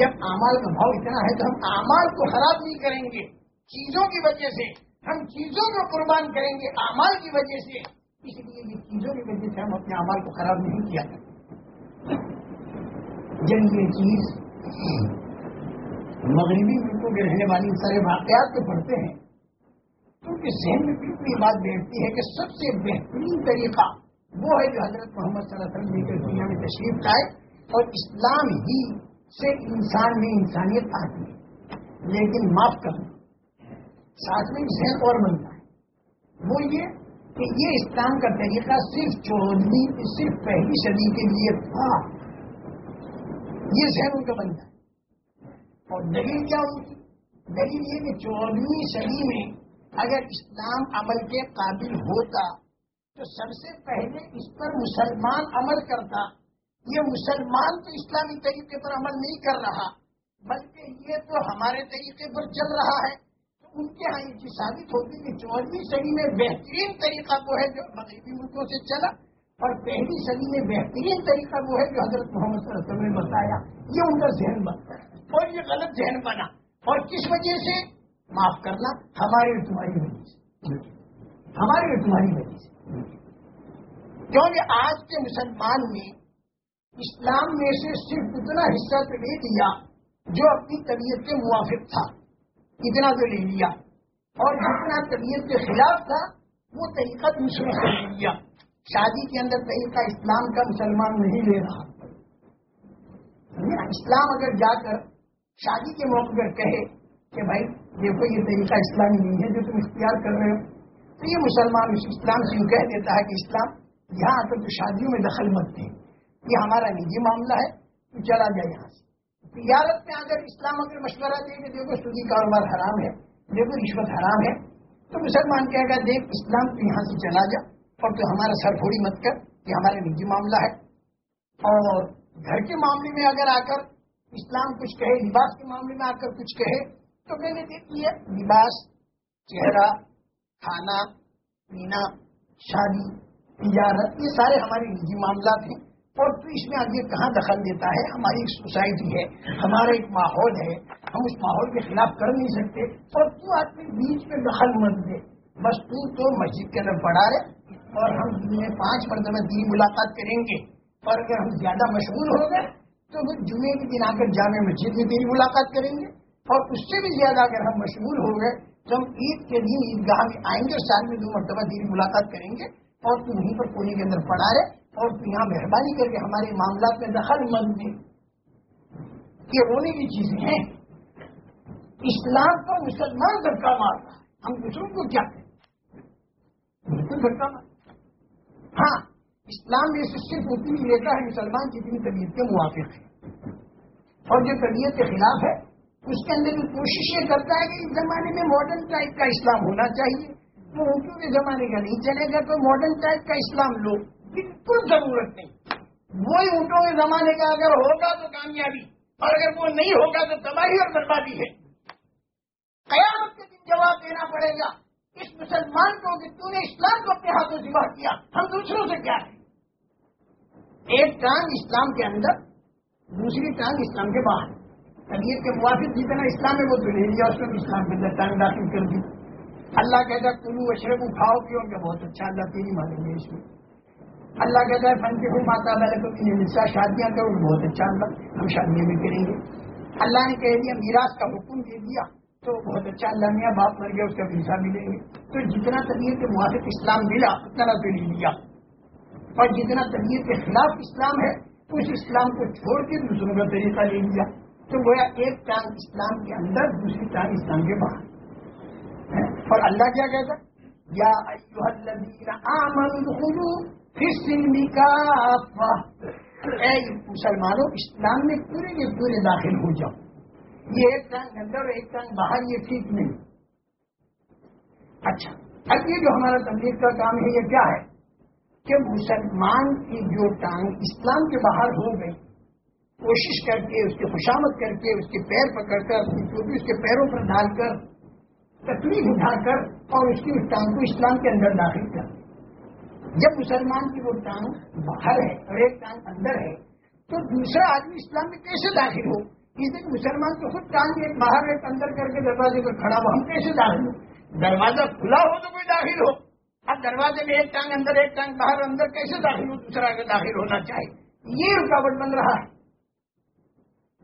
جب امال کا بھاؤ اتنا ہے تو ہم امال کو خراب نہیں کریں گے۔ چیزوں کی وجہ سے ہم چیزوں کو قربان کریں گے امال کی وجہ سے۔ اس لیے یہ چیزوں کی وجہ سے ہم اپنے امال کو خراب نہیں کیا جن یہ چیز مغربی ملکوں کے رہنے والی سارے واقعات کو پڑھتے ہیں، تو ان کے ذہن میں بالکل یہ بات بیٹھتی ہے کہ سب سے بہترین طریقہ وہ ہے جو حضرت محمد صلی اللہ علیہ وسلم دنیا میں تشریف لائے۔ اور اسلام ہی سے انسان میں انسانیت آتی ہے۔ لیکن معاف کرنا ساتھ میں ذہن اور بنتا ہے۔ وہ یہ کہ یہ اسلام کا طریقہ صرف چودہویں صرف پہلی صدی کے لیے تھا۔ یہ ذہن ان کا بنتا ہے اور دلیل کیا ہوگی دلیل یہ کہ چودہویں صدی میں اگر اسلام عمل کے قابل ہوتا تو سب سے پہلے اس پر مسلمان عمل کرتا۔ یہ مسلمان تو اسلامی طریقے پر عمل نہیں کر رہا، بلکہ یہ تو ہمارے طریقے پر چل رہا ہے۔ تو ان کے یہاں یہ ثابت ہوتی کہ چودہویں صدی میں بہترین طریقہ وہ ہے جو مغربی ملکوں سے چلا، اور پہلی صدی میں بہترین طریقہ وہ ہے جو حضرت محمد صلی اللہ علیہ وسلم نے بتایا۔ یہ ان کا ذہن بنتا اور یہ غلط ذہن بنا۔ اور کس وجہ سے؟ معاف کرنا ہماری اور تمہاری وجہ سے۔ ہماری اور تمہاری وجہ سے۔ کیونکہ آج کے مسلمان نے اسلام میں سے صرف اتنا حصہ تو لے لیا جو اپنی طبیعت کے موافق تھا، اتنا تو لے لیا۔ اور جتنا طبیعت کے خلاف تھا، وہ طریقہ دوسروں سے لے لیا شادی کے اندر طریقہ اسلام کا مسلمان نہیں لے رہا۔ اسلام اگر جا کر شادی کے موقع پر کہے کہ بھائی، دیکھو، یہ طریقہ اسلامی نہیں ہے جو تم اختیار کر رہے ہو۔ تو یہ مسلمان اس اسلام سے یوں کہہ دیتا ہے کہ اسلام یہاں آ کر تو شادیوں میں دخل مت دے۔ یہ ہمارا نجی معاملہ ہے، تو چلا جائے یہاں سے۔ تجارت میں اگر اسلام اگر مشورہ دے کہ دیکھو سودی کاروبار حرام ہے، دیکھو رشوت حرام ہے، تو مسلمان کہے گا، دیکھ اسلام تو یہاں سے چلا جا، اور تو ہمارا سر تھوڑی مت کر، یہ ہمارا نجی معاملہ ہے۔ اور گھر کے معاملے میں اگر آ کر اسلام کچھ کہے، لباس کے معاملے میں آ کر کچھ کہے، تو میں نے دیکھی ہے لباس، چہرہ، کھانا، پینا، شادی، تجارت، یہ سارے ہمارے نجی معاملات ہیں۔ اور تو اس میں آگے کہاں دخل دیتا ہے؟ ہماری ایک سوسائٹی ہے، ہمارا ایک ماحول ہے، ہم اس ماحول کے خلاف کر نہیں سکتے۔ اور تو آدمی بیچ میں دخل مت دے بس تو تو مسجد کے اندر پڑھا رہے اور ہم میں پانچ مرتبہ دین ملاقات کریں گے۔ اور اگر ہم زیادہ مشغول ہو گئے تو پھر جمعے کے دن آ کر جامع مسجد میں تیری ملاقات کریں گے۔ اور اس سے بھی زیادہ اگر ہم مشغول ہو گئے تو ہم عید کے دن عیدگاہ میں آئیں گے سال میں دو مرتبہ تیری ملاقات کریں گے۔ اور تو وہیں پر پونے کے اندر پڑھا رہے اور یہاں مہربانی کر کے ہمارے معاملات میں دخل مند دیں یہ رونے کی چیزیں ہیں۔ اسلام کو مسلمان دھکا مارتا ہے ہم دوسروں کو کیا کہیں؟ بالکل دھکا مار ہاں اسلام یہ صرف اتنی لیتا ہے مسلمان جتنی طبیعت کے موافق ہے اور جو طبیعت کے خلاف ہے، اس کے اندر بھی کوشش یہ کرتا ہے کہ اس زمانے میں ماڈرن ٹائپ کا اسلام ہونا چاہیے۔ وہ اونٹوں کے زمانے کا نہیں چلے گا تو ماڈرن ٹائپ کا اسلام لو۔ بالکل ضرورت نہیں۔ وہی اونٹوں کے زمانے کا اگر ہوگا تو کامیابی، اور اگر وہ نہیں ہوگا تو تباہی اور بربادی ہے۔ قیامت کے دن جواب دینا پڑے گا، اس مسلمان کو کہ تو نے اسلام کو اپنے ہاتھوں ذبح کیا، ہم دوسروں سے کیا ہے ایک ٹانگ اسلام کے اندر، دوسری ٹانگ اسلام کے باہر۔ طبیعت کے موافق جتنا اسلام ہے وہ تو لے لیا، اس میں اسلام کے اندر ٹانگ داخل کر دی۔ اللہ کہتا کلو اشرف اٹھاؤ پیو کہ بہت اچھا اللہ تیری مانیں گے اس میں اللہ کہتا ہے، فن کے ہوں ماتا والے نسا شادیاں کرو بہت اچھا اللہ ہم شادیاں بھی کریں گے۔ اللہ نے کہہ دیا، میراث کا حکم دے دیا، تو بہت اچھا اللہ میاں باپ مر گیا، اس کا ویسا ملیں گے تو جتنا طبیعت کے موافق اسلام ملا، اتنا تو نہیں لیا۔ اور جتنا طبیعت کے خلاف اسلام ہے، اس اسلام کو چھوڑ کے دوسروں کا طریقہ لے لیا۔ تو گویا ایک ٹانگ اسلام کے اندر، دوسری ٹانگ اسلام کے باہر۔ اور اللہ کیا کہتا یا اے مسلمانوں، اسلام میں پورے کے پورے داخل ہو جاؤ۔ یہ ایک ٹانگ اندر اور ایک ٹانگ باہر، یہ ٹھیک نہیں۔ اچھا اب یہ جو ہمارا تبلیغ کا کام ہے، یہ کیا ہے؟ کہ مسلمان کی جو ٹانگ اسلام کے باہر ہو گئی، کوشش کر کے، اس کی خوشامد کر کے، اس کے پیر پکڑ کر اپنی چوٹی، اس کے پیروں پر ڈال کر، تکلیف اٹھا کر اور اس کی اس ٹانگ کو اسلام کے اندر داخل کر۔ جب مسلمان کی وہ ٹانگ باہر ہے اور ایک ٹانگ اندر ہے، تو دوسرا آدمی اسلام میں کیسے داخل ہو؟ اس دن مسلمان تو خود ٹانگ ایک باہر ایک اندر کر کے دروازے پر کھڑا ہو ہم کیسے داخل ہو دروازہ کھلا ہو تو کوئی داخل ہو۔ اب دروازے میں ایک ٹانگ اندر، ایک ٹانگ باہر اندر کیسے داخل ہو دوسرا کے داخل ہونا چاہیے یہ رکاوٹ بن رہا ہے۔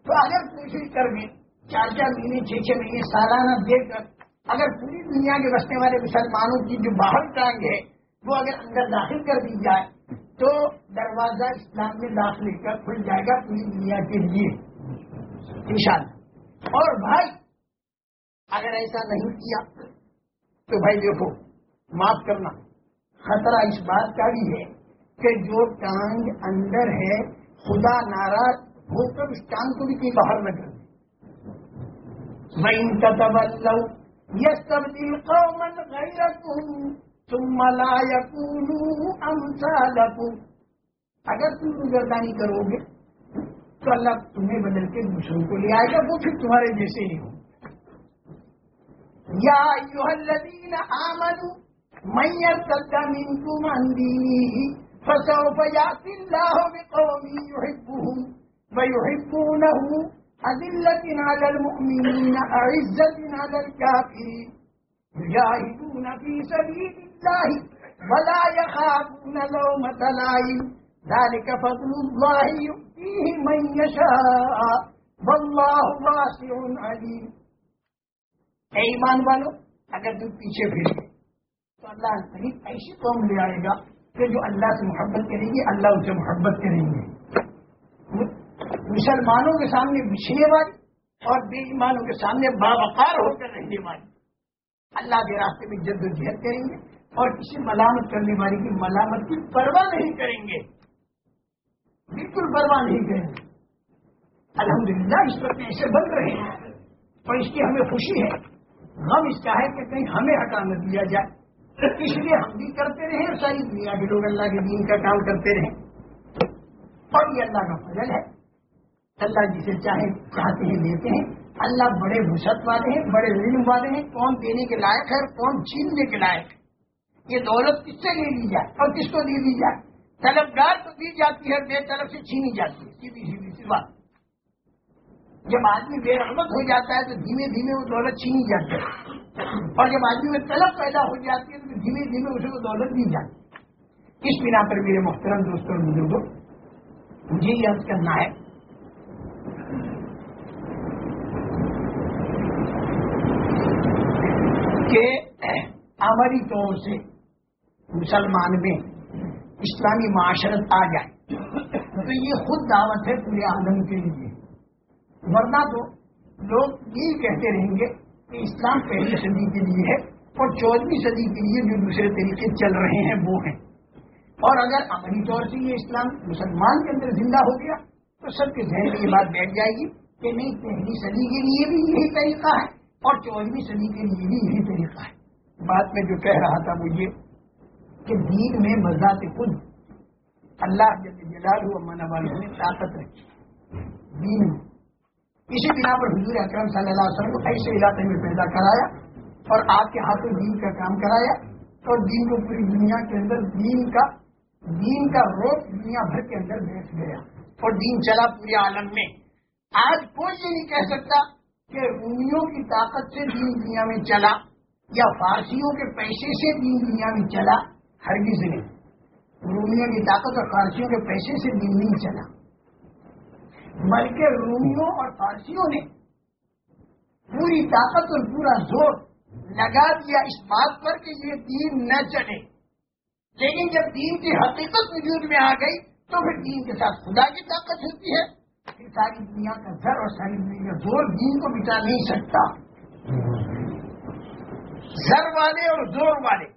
تو اگر کوشش کر کے چار چار مہینے، چھ چھ مہینے سالانہ دیکھ کر اگر پوری دنیا کے بسنے والے مسلمانوں کی جو باہر ٹانگ ہے وہ اگر اندر داخل کر دی جائے تو دروازہ اسلام میں داخل کر کھل جائے گا پوری دنیا کے لیے۔ نشان اور بھائی، اگر ایسا نہیں کیا تو بھائی دیکھو، معاف کرنا۔ خطرہ اس بات کا بھی ہے کہ جو ٹانگ اندر ہے، خدا ناراض ہو کر اس ٹانگ کو بھی کہیں باہر نہ کر میں ان کا تبدیل یہ تبدیل قومن غیرکم ثم اگر تم گردانی کرو گے، تو اللہ تمہیں بدل کے دوسروں کو لے آئے گا، وہ پھر تمہارے جیسے ہی ہو یا ایوہ الذین آمنوا، من يرتد منكم عن دينه فسوف يأتي الله بقوم يحبهم ويحبونه أذلة على المؤمنين أعزة على الكافرين يجاهدون في سبيل الله ولا يخافون لومة لائم ذلك فضل الله يؤتيه من يشاء. والله واسع عليم. اے ایمان والو، اگر تم پیچھے پھر تو اللہ قریب ایسی قوم لے آئے گا کہ جو اللہ سے محبت کریں گے، اللہ ان سے محبت کریں گے۔ مسلمانوں کے سامنے بچھنے والی اور بے ایمانوں کے سامنے باوقار ہو کر رہنے والی اللہ کے راستے میں جد و جہد کریں گے۔ اور کسی ملامت کرنے والی کی ملامت کی پرواہ نہیں کریں گے۔ بالکل پرواہ نہیں کریں گے۔ الحمدللہ اس وقت ایسے بن رہے ہیں۔ اور اس کی ہمیں خوشی ہے۔ غم اس کا ہے کہ کہیں ہمیں ہٹا نہ دیا جائے۔ اس لیے ہم بھی کرتے رہے اور ساری دنیا کے لوگ اللہ کے دین کا کام کرتے رہے۔ اور یہ اللہ کا فضل ہے۔ اللہ جسے چاہے، چاہتے ہیں، دیتے ہیں۔ اللہ بڑے وسعت والے ہیں، بڑے علم والے ہیں۔ کون دینے کے لائق ہے کون چھیننے کے لائق ہے۔ یہ دولت کس سے لے لی جائے اور کس کو دے دی جائے طلبگار تو دی جاتی ہے، بے طرف سے چھینی جاتی ہے، سیدھی سیدھی سی بات۔ جب آدمی بے رحمت ہو جاتا ہے تو دھیمے دھیمے وہ دولت چھینی جاتی ہے۔ اور جب آدمی میں طلب پیدا ہو جاتی ہے تو دھیمے دھیمے اسے وہ دولت دی جاتی ہے۔ اس بنا پر میرے محترم دوستوں بزرگوں، مجھے یہ عرض کرنا ہے کہ عملی طور سے مسلمان میں اسلامی معاشرت آ جائے۔ تو یہ خود دعوت ہے پورے عالم کے لیے۔ ورنہ تو لوگ یہ کہتے رہیں گے کہ اسلام پہلی صدی کے لیے ہے اور چودہویں صدی کے لیے جو دوسرے طریقے چل رہے ہیں وہ ہیں۔ اور اگر عملی طور سے یہ اسلام مسلمان کے اندر زندہ ہو گیا تو سب کے ذہن میں یہ بات بیٹھ جائے گی کہ نہیں، پہلی صدی کے لیے بھی یہی طریقہ ہے اور چودہویں صدی کے لیے بھی یہی طریقہ ہے۔ بات میں جو کہہ رہا تھا وہ یہ کہ دین میں بذات خود اللہ جلال ہوا والوں نے طاقت رکھی دین میں۔ اسی بنا پر حضور اکرم صلی اللہ علیہ وسلم کو ایسے علاقے میں پیدا کرایا اور آپ کے ہاتھوں دین کا کام کرایا اور دین کو پوری دنیا کے اندر دین کا دین کا روپ دنیا بھر کے اندر بیٹھ گیا۔ اور دین چلا پورے عالم میں۔ آج کوئی یہ نہیں کہہ سکتا کہ رومیوں کی طاقت سے دین دنیا میں چلا یا فارسیوں کے پیسے سے دین دنیا میں چلا۔ ہرگز نہیں رومیوں کی طاقت اور فارسیوں کے پیسے سے دین نہیں چلا۔ بلکہ رومیوں اور فارسیوں نے پوری طاقت اور پورا زور لگا دیا اس بات پر کہ یہ دین نہ چلے۔ لیکن جب دین کی حقیقت وجود میں آ گئی تو پھر دین کے ساتھ خدا کی طاقت ہوتی ہے۔ پھر ساری دنیا کا گھر اور ساری دنیا کا زور دین کو بچا نہیں سکتا۔ زر والے اور زور والے۔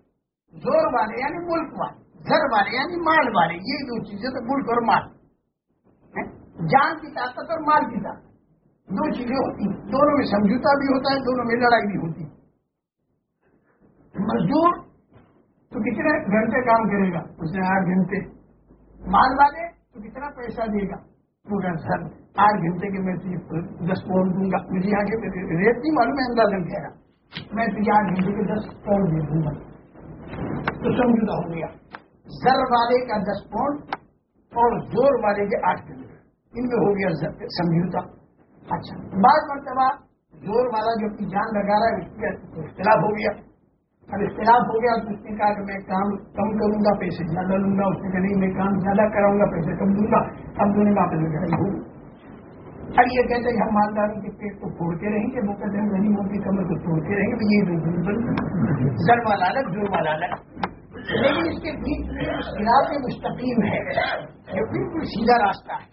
زور والے یعنی ملک والے زر والے یعنی مال والے، یہ دو چیزیں تو ملک اور مال۔ جان کی طاقت اور مال کی طاقت۔ دو چیزیں ہوتی ہیں۔ دونوں میں سمجھوتا بھی ہوتا ہے، دونوں میں لڑائی بھی ہوتی ہے۔ مزدور تو کتنے گھنٹے کام کرے گا؟ اس نے آٹھ گھنٹے۔ مال والے تو کتنا پیسہ دے گا؟ پورا سر آٹھ گھنٹے کے میں دس پاؤنڈ دوں گا۔ مجھے آگے ریٹ نہیں معلوم ہے، اندازہ کہہ رہا میں تجھے آٹھ گھنٹے کے دس پاؤنڈ دے دوں گا۔ تو سمجھوتا ہو گیا۔ زر والے کا دس پاؤنڈ اور زور والے کے آٹھ گھنٹے ان میں ہو گیا سمجھوتا۔ اچھا۔ بعض مرتبہ زور والا جو اپنی جان لگا رہا ہے، اس کی اختلاف ہو گیا۔ اب اختلاف ہو گیا تو اس نے کہا کہ میں کام کم کروں گا، پیسے زیادہ لوں گا، اس نے کہا نہیں، میں کام زیادہ کراؤں گا، پیسے کم دوں گا۔ اب دونوں کا اپنے لڑائی ہوگی اب یہ کہتے ہیں ہم مالداروں کے پیٹ کو پھوڑتے رہیں گے، وہ کہتے ہیں کمر کو توڑتے رہیں گے یہ دو زر والا الگ والا الگ لیکن اس کے بیچ میں خلاف مستقیم ہے یہ بالکل سیدھا راستہ ہے،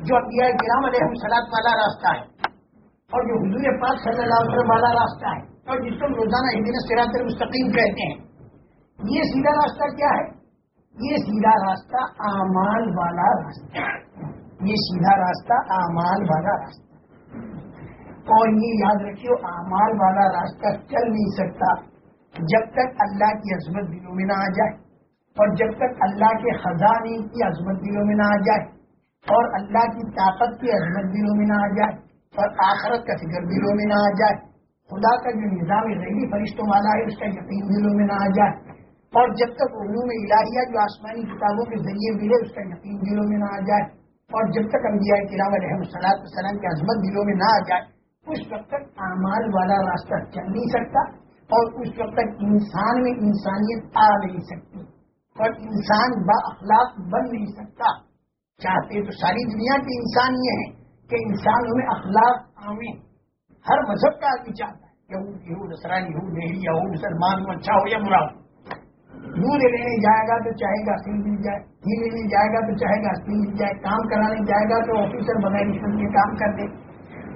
جو انبیاء کرام علیہ سلاد والا راستہ ہے، اور جو حضور پاک صلی اللہ علیہ وسلم والا راستہ ہے، اور جس کو روزانہ ہندی میں سراط مستقیم کہتے ہیں۔ یہ سیدھا راستہ کیا ہے؟ یہ سیدھا راستہ اعمال والا راستہ یہ سیدھا راستہ، اعمال والا راستہ۔ اور یہ یاد رکھیو، اعمال والا راستہ چل نہیں سکتا۔ جب تک اللہ کی عظمت دلوں میں نہ آ جائے اور جب تک اللہ کے خزانے کی عظمت دلوں میں نہ آ جائے اور اللہ کی طاقت کی عظمت دلوں میں نہ آ جائے اور آخرت کا فکر دلوں میں نہ آ جائے، خدا کا جو نظام غیبی فرشتوں والا ہے، اس کا یقین دلوں میں نہ آ جائے اور جب تک علوم الہیہ جو آسمانی کتابوں کے ذریعے ملے، اس کا یقین دلوں میں نہ آ جائے۔ اور جب تک انبیاء کرام علیہ السلاط السلام کی عظمت دلوں میں نہ آ جائے، اس وقت تک اعمال والا راستہ چل نہیں سکتا اور اس وقت تک انسان میں انسانیت آ نہیں سکتی اور انسان با اخلاق بن نہیں سکتا۔ چاہتے تو ساری دنیا کے انسان یہ ہیں کہ انسانوں میں اخلاق آمیں ہر مذہب کا آدمی چاہتا ہے یہود ہو نسرانی ہو دہلی ہو مسلمان، ہو اچھا ہو یا برا ہو۔ دودھ لینے جائے گا تو چاہے گا اصل مل جائے گھی لینے جائے گا تو چاہے گا اصل مل جائے، کام کرانے جائے گا تو آفیسر بغیر کے کام کر دے۔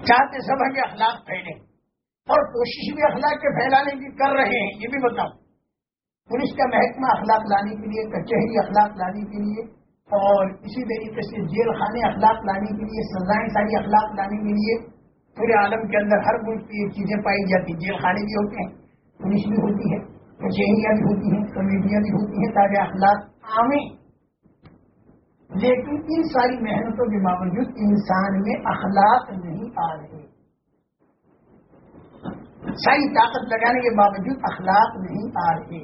چاہتے سب ہیں کہ اخلاق پھیلے اور کوشش بھی اخلاق کے پھیلانے کی کر رہے ہیں، یہ بھی بتاؤ۔ پولیس کا محکمہ اخلاق لانے کے لیے، کچہری اخلاق لانے کے لیے اور اسی طریقے سے جیل خانے اخلاق لانے کے لیے، سزائیں ساری اخلاق لانے کے لیے پورے عالم کے اندر ہر ملک کی یہ چیزیں پائی جاتی جیل خانے بھی ہوتے ہیں، پولیس بھی ہوتی ہے۔ کچہریاں بھی ہوتی ہیں کمیٹیاں بھی ہوتی ہیں تاکہ اخلاق عام لیکن ان ساری محنتوں کے باوجود انسان میں اخلاق نہیں آ رہے۔ ساری طاقت لگانے کے باوجود اخلاق نہیں آ رہے۔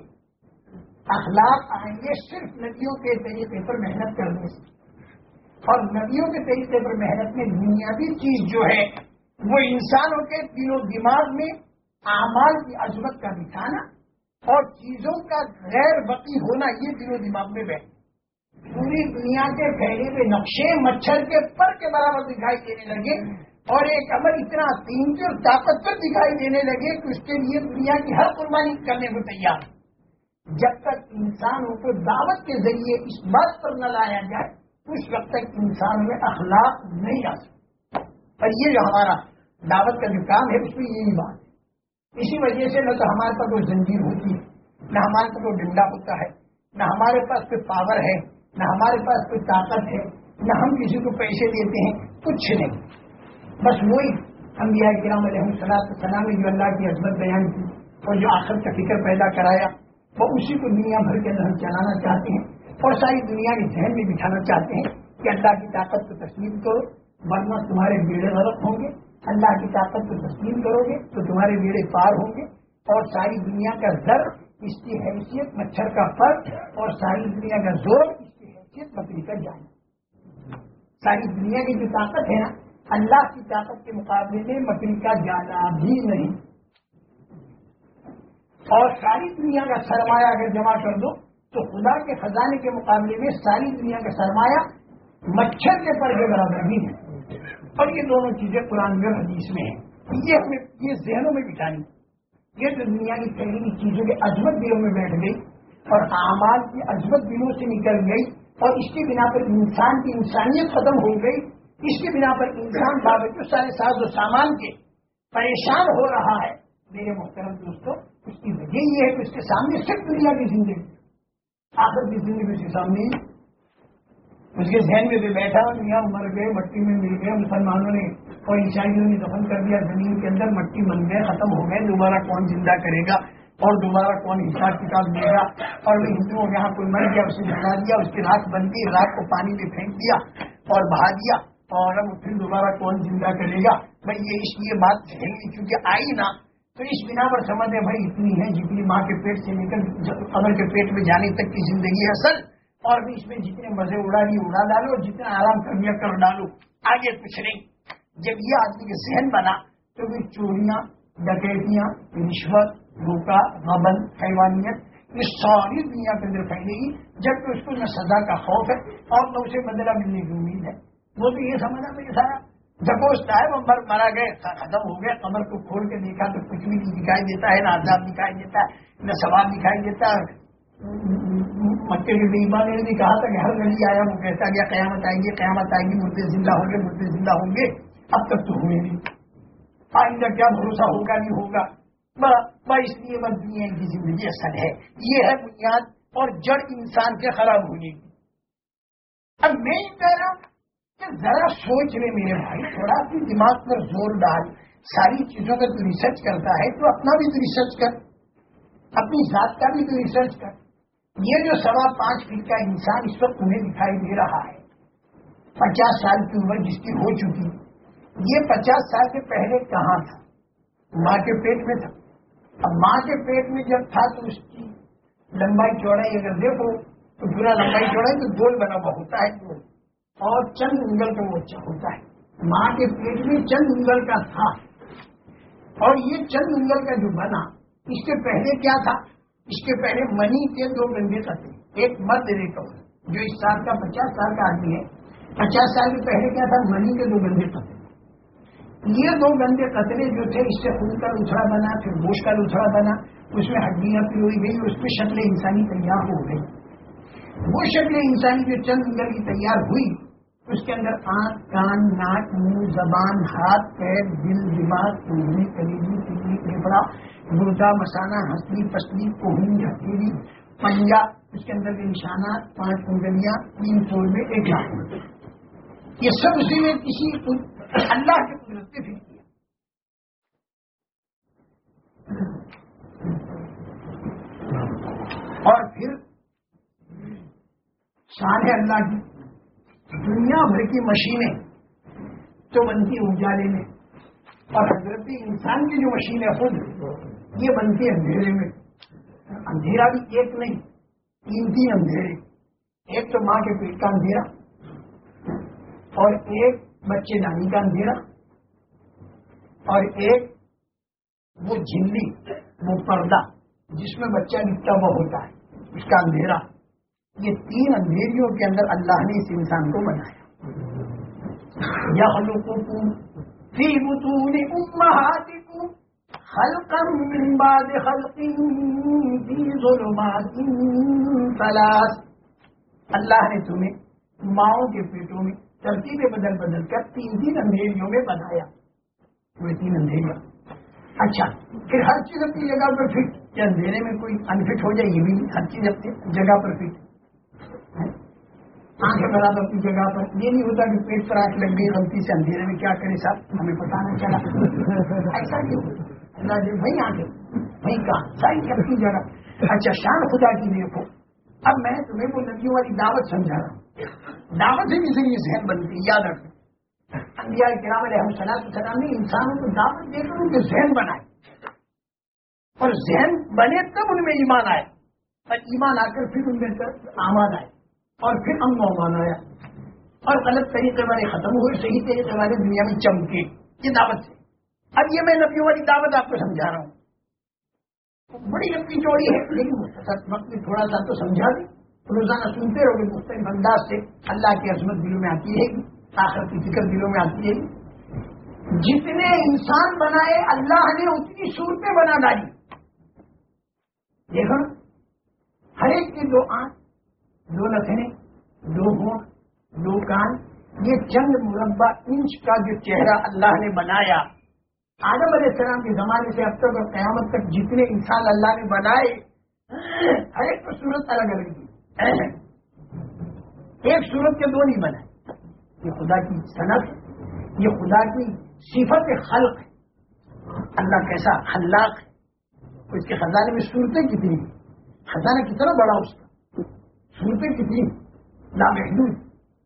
اخلاق آئیں گے صرف ندیوں کے طریقے پر محنت کرنے سے۔ اور ندیوں کے طریقے پر محنت میں بنیادی چیز جو ہے، وہ انسانوں کے دل و دماغ میں اعمال کی عظمت کا دکھانا اور چیزوں کا غیر بقی ہونا یہ دل و دماغ میں بیٹھ پوری دنیا کے پھیلے ہوئے نقشے مچھر کے پر کے برابر دکھائی دینے لگے اور ایک عمل اتنا قیمتی اور طاقتور دکھائی دینے لگے کہ اس کے لیے دنیا کی ہر قربانی کرنے کو تیار جب تک انسانوں کو دعوت کے ذریعے اس بات پر نہ لایا جائے، اس وقت تک انسان میں اخلاق نہیں آ سکتا اور یہ جو ہمارا دعوت کا جو کام ہے، اس میں یہی بات ہے۔ اسی وجہ سے نہ تو ہمارے پاس کوئی زنجیر ہوتی ہے، نہ ہمارے پاس کوئی ڈنڈا ہوتا ہے، نہ ہمارے پاس کوئی پاور ہے، نہ ہمارے پاس کوئی طاقت ہے، نہ ہم کسی کو پیسے دیتے ہیں، کچھ نہیں۔ بس وہی ہم یہ کرام علیہ السلام سلام جو اللہ کی عظمت بیان کی اور جو آخر کا فکر پیدا کرایا، وہ اسی کو دنیا بھر کے اندر ہم چلانا چاہتے ہیں اور ساری دنیا کے ذہن میں بٹھانا چاہتے ہیں کہ اللہ کی طاقت کو تسلیم کرو، ورنہ تمہارے بیڑے غلط ہوں گے۔ اللہ کی طاقت کو تسلیم کرو گے تو تمہارے بیڑے پار ہوں گے اور ساری دنیا کا زر اس کی حیثیت، مچھر کا فرق اور ساری دنیا کا زور اس کی حیثیت بکری کا جانا ساری دنیا کی جو طاقت ہے نا، اللہ کی طاقت کے مقابلے میں مکڑی کا جانا بھی نہیں۔ اور ساری دنیا کا سرمایہ اگر جمع کر دو، تو خدا کے خزانے کے مقابلے میں ساری دنیا کا سرمایہ مچھر کے پر کے برابر بھی ہے۔ اور یہ دونوں چیزیں قرآن میں حدیث میں ہیں۔ یہ ہمیں، یہ ذہنوں میں بٹھانی یہ جو دنیا کی پہلی چیزوں کے عظمت دلوں میں بیٹھ گئی اور اعمال کی عظمت دلوں سے نکل گئی اور اس کے بنا پر انسان کی انسانیت ختم ہو گئی۔ اس کے بنا پر انسان باوجود سارے ساز و سامان کے پریشان ہو رہا ہے۔ میرے محترم دوستوں اس کی وجہ یہ ہے کہ اس کے سامنے صرف دنیا کی زندگی۔ آخر کی زندگی اس کے سامنے اس کے ذہن میں بھی بیٹھا یہاں مر گئے، مٹی میں مل گئے، مسلمانوں نے اور عیسائیوں نے دفن کر دیا، زمین کے اندر مٹی بن گئے، ختم ہو گئے، دوبارہ کون زندہ کرے گا اور دوبارہ کون حساب کتاب دے گا؟ اور ہندوؤں یہاں کوئی مر گیا، اسے بنا دیا، اس کی رات بن گئی، رات کو پانی میں پھینک دیا اور بہا دیا اور اب پھر دوبارہ کون زندہ کرے گا؟ بھائی، یہ اس لیے بات ہے کیونکہ آئی نا، تو اس بنا پر سمجھ ہے بھائی، اتنی ہے جتنی ماں کے پیٹ سے نکل قبر کے پیٹ میں جانے تک کی زندگی ہے اصل اور بھی اس میں جتنے مزے اڑا لیے اڑا ڈالو جتنا آرام کر لیا کر ڈالو۔ آگے کچھ نہیں۔ جب یہ آدمی کے ذہن بنا تو بھی چوریاں، ڈکیتیاں، رشوت روکا غبن، حیوانیت، یہ ساری دنیا کے اندر پھیلے گی جبکہ اس کو نہ سزا کا خوف ہے اور نہ اسے بدلا ملنے کی امید ہے۔ وہ تو یہ سمجھا تو یہ سارا۔ جب وہ صاحب مر مرا گئے، ختم ہو گیا کمر کو کھول کے دیکھا تو کچھ بھی نہیں دکھائی دیتا ہے، نہ آزاد دکھائی دیتا ہے، نہ سوال دکھائی دیتا ہے۔ مکے کے بیما نے بھی کہا تھا کہ ہر گلی آیا، وہ کہتا گیا قیامت آئیں گے قیامت آئیں گی، مردے زندہ ہوں گے، مردے زندہ ہوں گے۔ اب تک تو ہوئے نہیں۔ آئندہ کیا بھروسہ ہوگا نہیں ہوگا؟ اس لیے بس دنیا کی زندگی اصل ہے۔ یہ ہے بنیاد اور جڑ انسان کے خراب ہونے کی۔ اب میں یہ کہہ رہا ہوں کہ ذرا سوچ لے میرے بھائی، تھوڑا اپنی دماغ پر زور ڈال۔ ساری چیزوں کا تو ریسرچ کرتا ہے، تو اپنا بھی تو ریسرچ کر۔ اپنی ذات کا بھی تو ریسرچ کر۔ یہ جو سوا پانچ فٹ کا انسان اس وقت تمہیں دکھائی دے رہا ہے، پچاس سال کی عمر جس کی ہو چکی، یہ پچاس سال کے پہلے کہاں تھا؟ ماں کے پیٹ میں تھا۔ اب ماں کے پیٹ میں جب تھا تو اس کی لمبائی چوڑائی اگر دیکھو، تو پورا لمبائی چوڑائی تو گول بنا ہوا ہوتا ہے۔ گول اور چند انگل کا وہ اچھا ہوتا ہے۔ ماں کے پیٹ میں چند انگل کا تھا۔ اور یہ چند انگل کا جو بنا، اس کے پہلے کیا تھا؟ اس کے پہلے منی کے دو گندے تھے۔ ایک مرد ریٹو، جو اس سال کا پچاس سال کا آدمی ہے۔ پچاس سال کے پہلے کیا تھا؟ منی کے دو گندے قطرے یہ دو گندے قطرے جو تھے، اس سے خون کا لوچھڑا بنا، پھر گوشت کا لوچھڑا بنا، اس میں ہڈیاں پیوئی گئی، اس پہ شکل انسانی تیار ہو گئی۔ وہ شکل انسانی جو چند انگل کی تیار ہوئی اس کے اندر آنکھ، کان، ناک، منہ، زبان، ہاتھ، پیر، دل، دماغ کنڈلی کلیجی کلی پھیپڑا گردا مسانہ ہنسلی پسلی کوہنی، ہتھیلی، پنجا، اس کے اندر کے نشانات، پانچ کنڈلیاں تین فور میں ایک لاکھ یہ سب اسی میں کسی اللہ کے قدرت سے پھر کیا۔ اور پھر شان ہے اللہ کی۔ دنیا بھر کی مشینیں تو بنتی اجالے میں اور حضرت انسان کی جو مشین ہے خود، یہ بنتی ہے اندھیرے میں۔ اندھیرا بھی ایک نہیں، تین تین اندھیرے۔ ایک تو ماں کے پیٹ کا اندھیرا اور ایک بچے نانی کا اندھیرا اور ایک وہ جھلی، وہ پردہ جس میں بچہ لکھتا ہوا ہوتا ہے، اس کا اندھیرا۔ یہ تین اندھیریوں کے اندر اللہ نے اس انسان کو بنایا۔ یا فی امہاتکم خلقا من بعد خلق فی ظلمات ثلاث۔ اللہ نے تمہیں ماؤں کے پیٹوں میں ترتیبیں بدل بدل کر تین تین اندھیریوں میں بنایا۔ وہ تین اندھیریاں اچھا پھر ہر چیز اپنی جگہ پر فٹ۔ کہ اندھیرے میں کوئی انفٹ ہو جائے یہ بھی ہر چیز اپنی جگہ پر فٹ۔ آنکھیں برابر اپنی جگہ پر یہ نہیں ہوتا کہ پیٹ پر آنکھ لگ گئی غلطی سے اندھیرے میں کیا کرے صاحب ہمیں پتا نہیں چلا۔ ایسا کیوں؟ اللہ جی وہی آنکھیں وہی کہاں ساری اپنی جگہ۔ اچھا شان خدا کی دیکھو اب میں تمہیں وہ ندیوں والی دعوت سمجھا رہا ہوں۔ دعوت سے بھی ذریعے ذہن بنتی ہے یاد رکھیں انبیاء کرام علیہ السلام السلام نے انسانوں کو دعوت دے کر ان کے ذہن بنائے۔ اور ذہن بنے تب ان میں ایمان آئے۔ اور ایمان آ کر پھر ان میں آماد آئے اور پھر ہم مومان آیا اور غلط طریقے والے ختم ہوئے، صحیح طریقے والے دنیا میں چمکے۔ یہ دعوت ہے۔ اب یہ میں نبیوں والی دعوت آپ کو سمجھا رہا ہوں۔ بڑی لمبی چوڑی ہے، لیکن وقت میں تھوڑا سا تو سمجھا دیں روزانہ سنتے رہو گے مختلف انداز سے اللہ کی عظمت دلوں میں آتی ہے آخر کی فکر دلوں میں آتی ہے جتنے انسان بنائے، اللہ نے اتنی صورتیں بنا ڈالی۔ دیکھو ہر ایک کی دو آنکھ، دو لکھنے، دو ہونٹ دو کان، یہ چند مربع انچ کا جو چہرہ اللہ نے بنایا۔ آدم علیہ السلام کے زمانے سے اب تک اور قیامت تک جتنے انسان اللہ نے بنائے، ہر ایک کو صورت الگ الگ دی۔ ایک صورت کے دو نہیں بنائے۔ یہ خدا کی صنعت یہ خدا کی صفت خلق ہے۔ اللہ کیسا خلاق ہے۔ اس کے خزانے میں صورتیں کتنی خزانہ کتنا بڑا اس کا۔ صورتیں کتنی لامحدود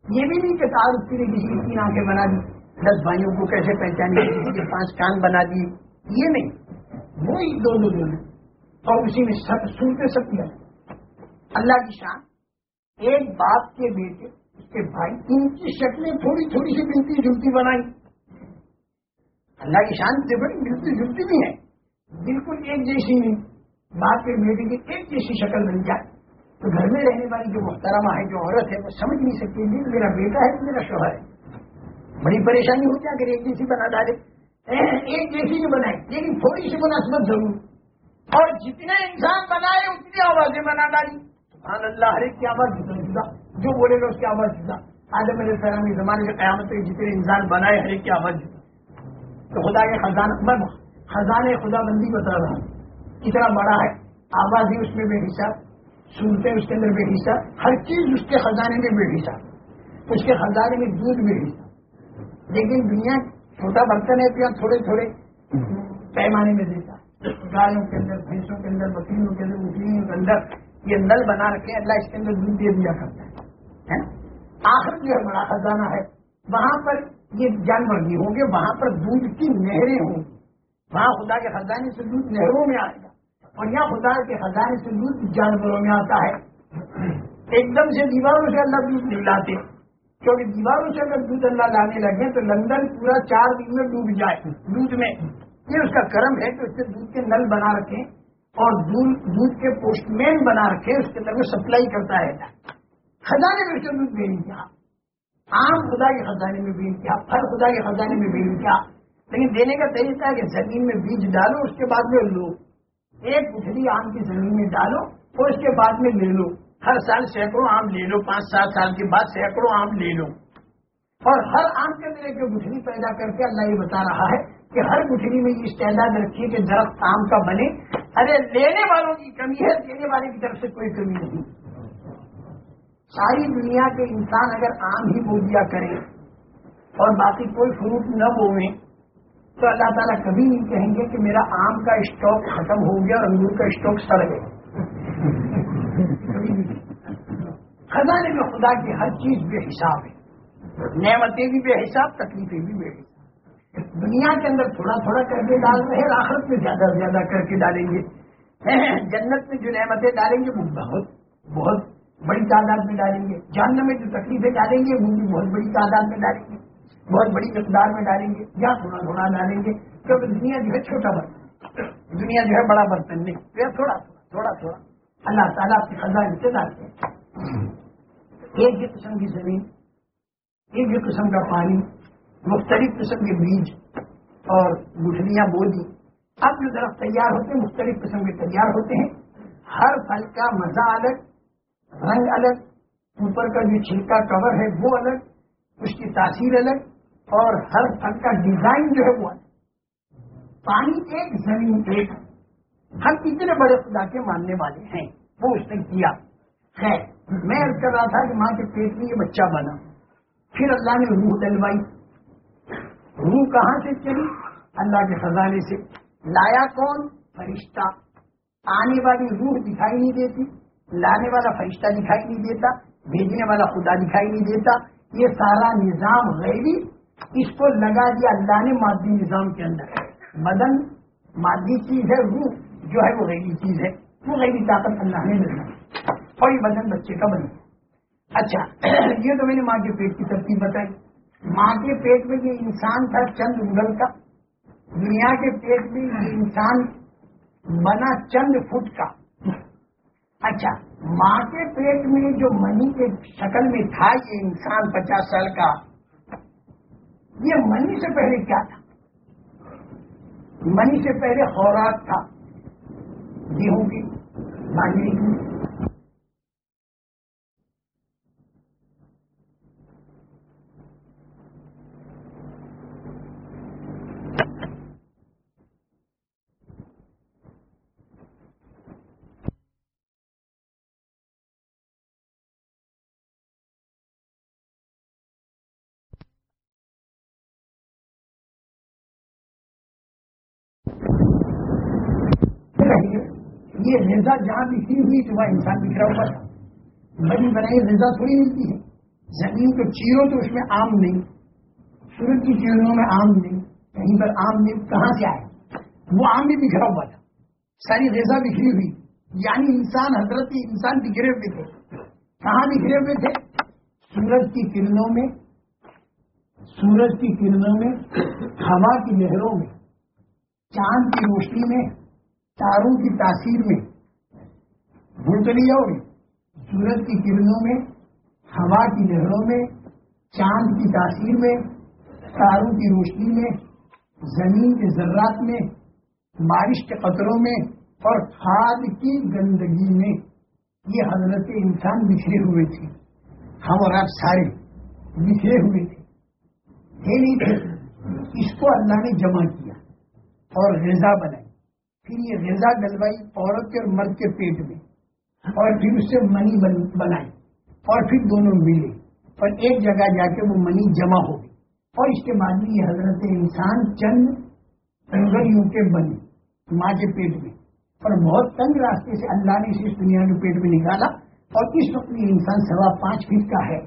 یہ بھی نہیں کہ تعارف کے لیے کسی کی تین آنکھیں بنا دی، دس بھائیوں کو کیسے پہچانے کسی کے پانچ کان بنا دیے۔ یہ نہیں، وہی دو دو دو اور اسی میں سب سنتے سب کیا اللہ کی شان، ایک باپ کے بیٹے، اس کے بھائی، ان کی شکلیں تھوڑی تھوڑی سی ملتی جلتی بنائی۔ اللہ کی شان سے بڑی ملتی جلتی بھی ہے بالکل ایک جیسی نہیں باپ کے بیٹے کی ایک جیسی شکل بن جائے۔ تو گھر میں رہنے والی جو محترمہ ہے، جو عورت ہے، وہ سمجھ نہیں سکتی، نہیں، میرا بیٹا ہے، میرا شوہر ہے۔ بڑی پریشانی ہوتی ہے اگر ایک جیسی بنا ڈالے۔ ایک جیسی جو بنائے، لیکن تھوڑی سی مناسبت ضرور۔ اور جتنے انسان بنائے، اتنی آوازیں بنا ڈالی۔ سبحان اللہ، ہر ایک کی آواز جتنا جدا جو بولے گا، اس کی آواز جدا آدم علیہ السلام کے زمانے سے قیامت کے جتنے انسان بنائے، ہر ایک کی آواز جدا تو خدا کے خزانہ خزانے خدا بندی بتا رہا ہوں۔ اتنا بڑا ہے آواز ہی اس میں بے حساب سنتے اس کے اندر بے حصہ، ہر چیز اس کے خزانے میں بے حصہ، اس کے خزانے میں دودھ بے حصہ۔ لیکن دنیا چھوٹا برتن ہے تو تھوڑے تھوڑے پیمانے میں دیتا۔ گایوں کے اندر، بھینسوں کے اندر بکریوں کے اندر مچھلیوں کے اندر یہ نل بنا رکھے اللہ اس کے اندر دودھ دے دیا کرتا ہے۔ آخر جو ہے، بڑا خزانہ ہے۔ وہاں پر یہ جانور نہیں ہوں گے، وہاں پر دودھ کی نہریں ہوں گی۔ وہاں خدا کے خزانے سے دودھ نہروں میں آئے گا۔ اور یہاں خدا کے خزانے سے دودھ جانوروں میں آتا ہے۔ ایک دم سے دیواروں سے اللہ دودھ نہیں لاتے۔ کیونکہ دیواروں سے اگر دودھ اللہ لانے لگے تو لندن پورا چار دن میں ڈوب جائے۔ دودھ میں۔ یہ اس کا کرم ہے کہ اس سے دودھ کے نل بنا رکھے اور دودھ کے پوسٹ مین بنا رکھے اس کے اندر میں سپلائی کرتا رہتا ہے۔ خزانے میں سے دودھ نہیں کیا۔ آم خدا کے خزانے میں بھی کیا پھل خدا کے خزانے میں بھی کیا۔ لیکن دینے کا طریقہ ہے کہ زمین میں بیج ڈالو، اس کے بعد میں لو۔ ایک گٹھلی آم کی زمین میں ڈالو، اور اس کے بعد میں لے لو۔ ہر سال سینکڑوں آم لے لو، پانچ سات سال کے بعد سینکڑوں آم لے لو۔ اور ہر آم کے اندر ایک گٹھلی پیدا کر کے اللہ یہ بتا رہا ہے کہ ہر گٹھلی میں یہ تعداد رکھیے کہ درخت آم کا بنے۔ ارے، لینے والوں کی کمی ہے، دینے والے کی طرف سے کوئی کمی نہیں۔ ساری دنیا کے انسان اگر آم ہی بو دیا کرے اور باقی کوئی فروٹ نہ بوئیں تو اللہ تعالیٰ کبھی نہیں کہیں گے کہ میرا آم کا اسٹاک ختم ہو گیا اور انگور کا اسٹاک سڑ گیا۔ خزانے میں خدا کی ہر چیز بے حساب ہے۔ نعمتیں بھی بے حساب، تکلیفیں بھی بے حساب۔ دنیا کے اندر تھوڑا تھوڑا کر کے ڈال رہے ہیں آخرت میں زیادہ سے زیادہ کر کے ڈالیں گے۔ جنت میں جو نعمتیں ڈالیں گے، وہ بہت بہت بڑی تعداد میں ڈالیں گے۔ جہنم میں جو تکلیفیں ڈالیں گے، وہ بھی بہت بڑی تعداد میں ڈالیں گے۔ بہت بڑی مقدار میں ڈالیں گے یا تھوڑا تھوڑا ڈالیں گے، کیونکہ دنیا جو ہے چھوٹا برتن دنیا جو ہے بڑا برتن نہیں تھوڑا تھوڑا تھوڑا تھوڑا۔ اللہ تعالیٰ آپ کی سے ڈالتے ہیں ایک ہی قسم کی زمین، ایک ہی قسم کا پانی، مختلف قسم کے بیج اور گٹھلیاں بو دی اب جو درخت تیار ہوتے ہیں، مختلف قسم کے تیار ہوتے ہیں۔ ہر پھل کا مزہ الگ، رنگ الگ، اوپر کا جو چھلکا کور ہے وہ الگ، اس کی تاثیر الگ۔ اور ہر پھل کا ڈیزائن جو ہے وہ پانی ایک زمین ایک ہم اتنے بڑے خدا کے ماننے والے ہیں، وہ اس نے کیا۔ ہے میں کر رہا تھا کہ ماں کے پیٹ میں یہ بچہ بنا۔ پھر اللہ نے روح ڈلوائی روح کہاں سے چلی؟ اللہ کے خزانے سے۔ لایا کون؟ فرشتہ۔ آنے والی روح دکھائی نہیں دیتی، لانے والا فرشتہ دکھائی نہیں دیتا، بھیجنے والا خدا دکھائی نہیں دیتا۔ یہ سارا نظام غیبی اس کو لگا دیا اللہ نے مادی نظام کے اندر۔ بدن مادی چیز ہے، روح جو ہے وہ غیبی چیز ہے۔ وہ غیبی طاقت اللہ نے ملنا اور یہ بدن بچے کا بنے اچھا یہ تو میں نے ماں کے پیٹ کی ترتیب بتائی۔ ماں کے پیٹ میں یہ انسان تھا چند انگل کا۔ دنیا کے پیٹ میں یہ انسان بنا چند فٹ کا۔ اچھا ماں کے پیٹ میں جو منی کے شکل میں تھا یہ انسان پچاس سال کا یہ منی سے پہلے کیا تھا؟ منی سے پہلے خوراک تھا، گیہوں کی باجری کی یہ رضا جہاں بکھری ہوئی تو وہاں انسان بکھرا ہوا تھا۔ بنی بنائی رضا تھوڑی ملتی ہے۔ زمین کو چیرو تو اس میں آم نہیں۔ سورج کی چیروں میں آم نہیں۔ کہیں پر آم نہیں، کہاں سے آئے؟ وہ آم بھی بکھرا ہوا تھا۔ ساری رضا بکھری ہوئی۔ یعنی انسان، حضرت انسان بکھرے ہوئے تھے۔ کہاں بکھرے ہوئے تھے؟ سورج کی کرنوں میں۔ سورج کی کرنوں میں، ہوا کی لہروں میں۔ چاند کی روشنی میں۔ تاروں کی تاثیر میں چلی جاؤ گے سورج کی کرنوں میں، ہوا کی لہروں میں، چاند کی تاثیر میں، تاروں کی روشنی میں، زمین کے ذرات میں، بارش کے قطروں میں اور کھاد کی گندگی میں۔ یہ حضرت انسان بکھرے ہوئے تھے۔ ہم اور آپ سارے بکھرے ہوئے تھے۔ نہیں تھے۔ اس کو اللہ نے جمع کیا اور غذا بنائی۔ پھر یہ غذا ڈلوائی عورت کے اور مرد کے پیٹ میں اور پھر اس سے منی بنائی اور پھر دونوں ملے اور ایک جگہ جا کے وہ منی جمع ہو گئی اور اس کے بعد میں یہ حضرت انسان چند انگلیوں کے بنے ماں کے پیٹ میں اور بہت تنگ راستے سے اللہ نے اسے اس دنیا کے پیٹ میں نکالا اور اس وقت یہ انسان سوا پانچ فٹ کا ہے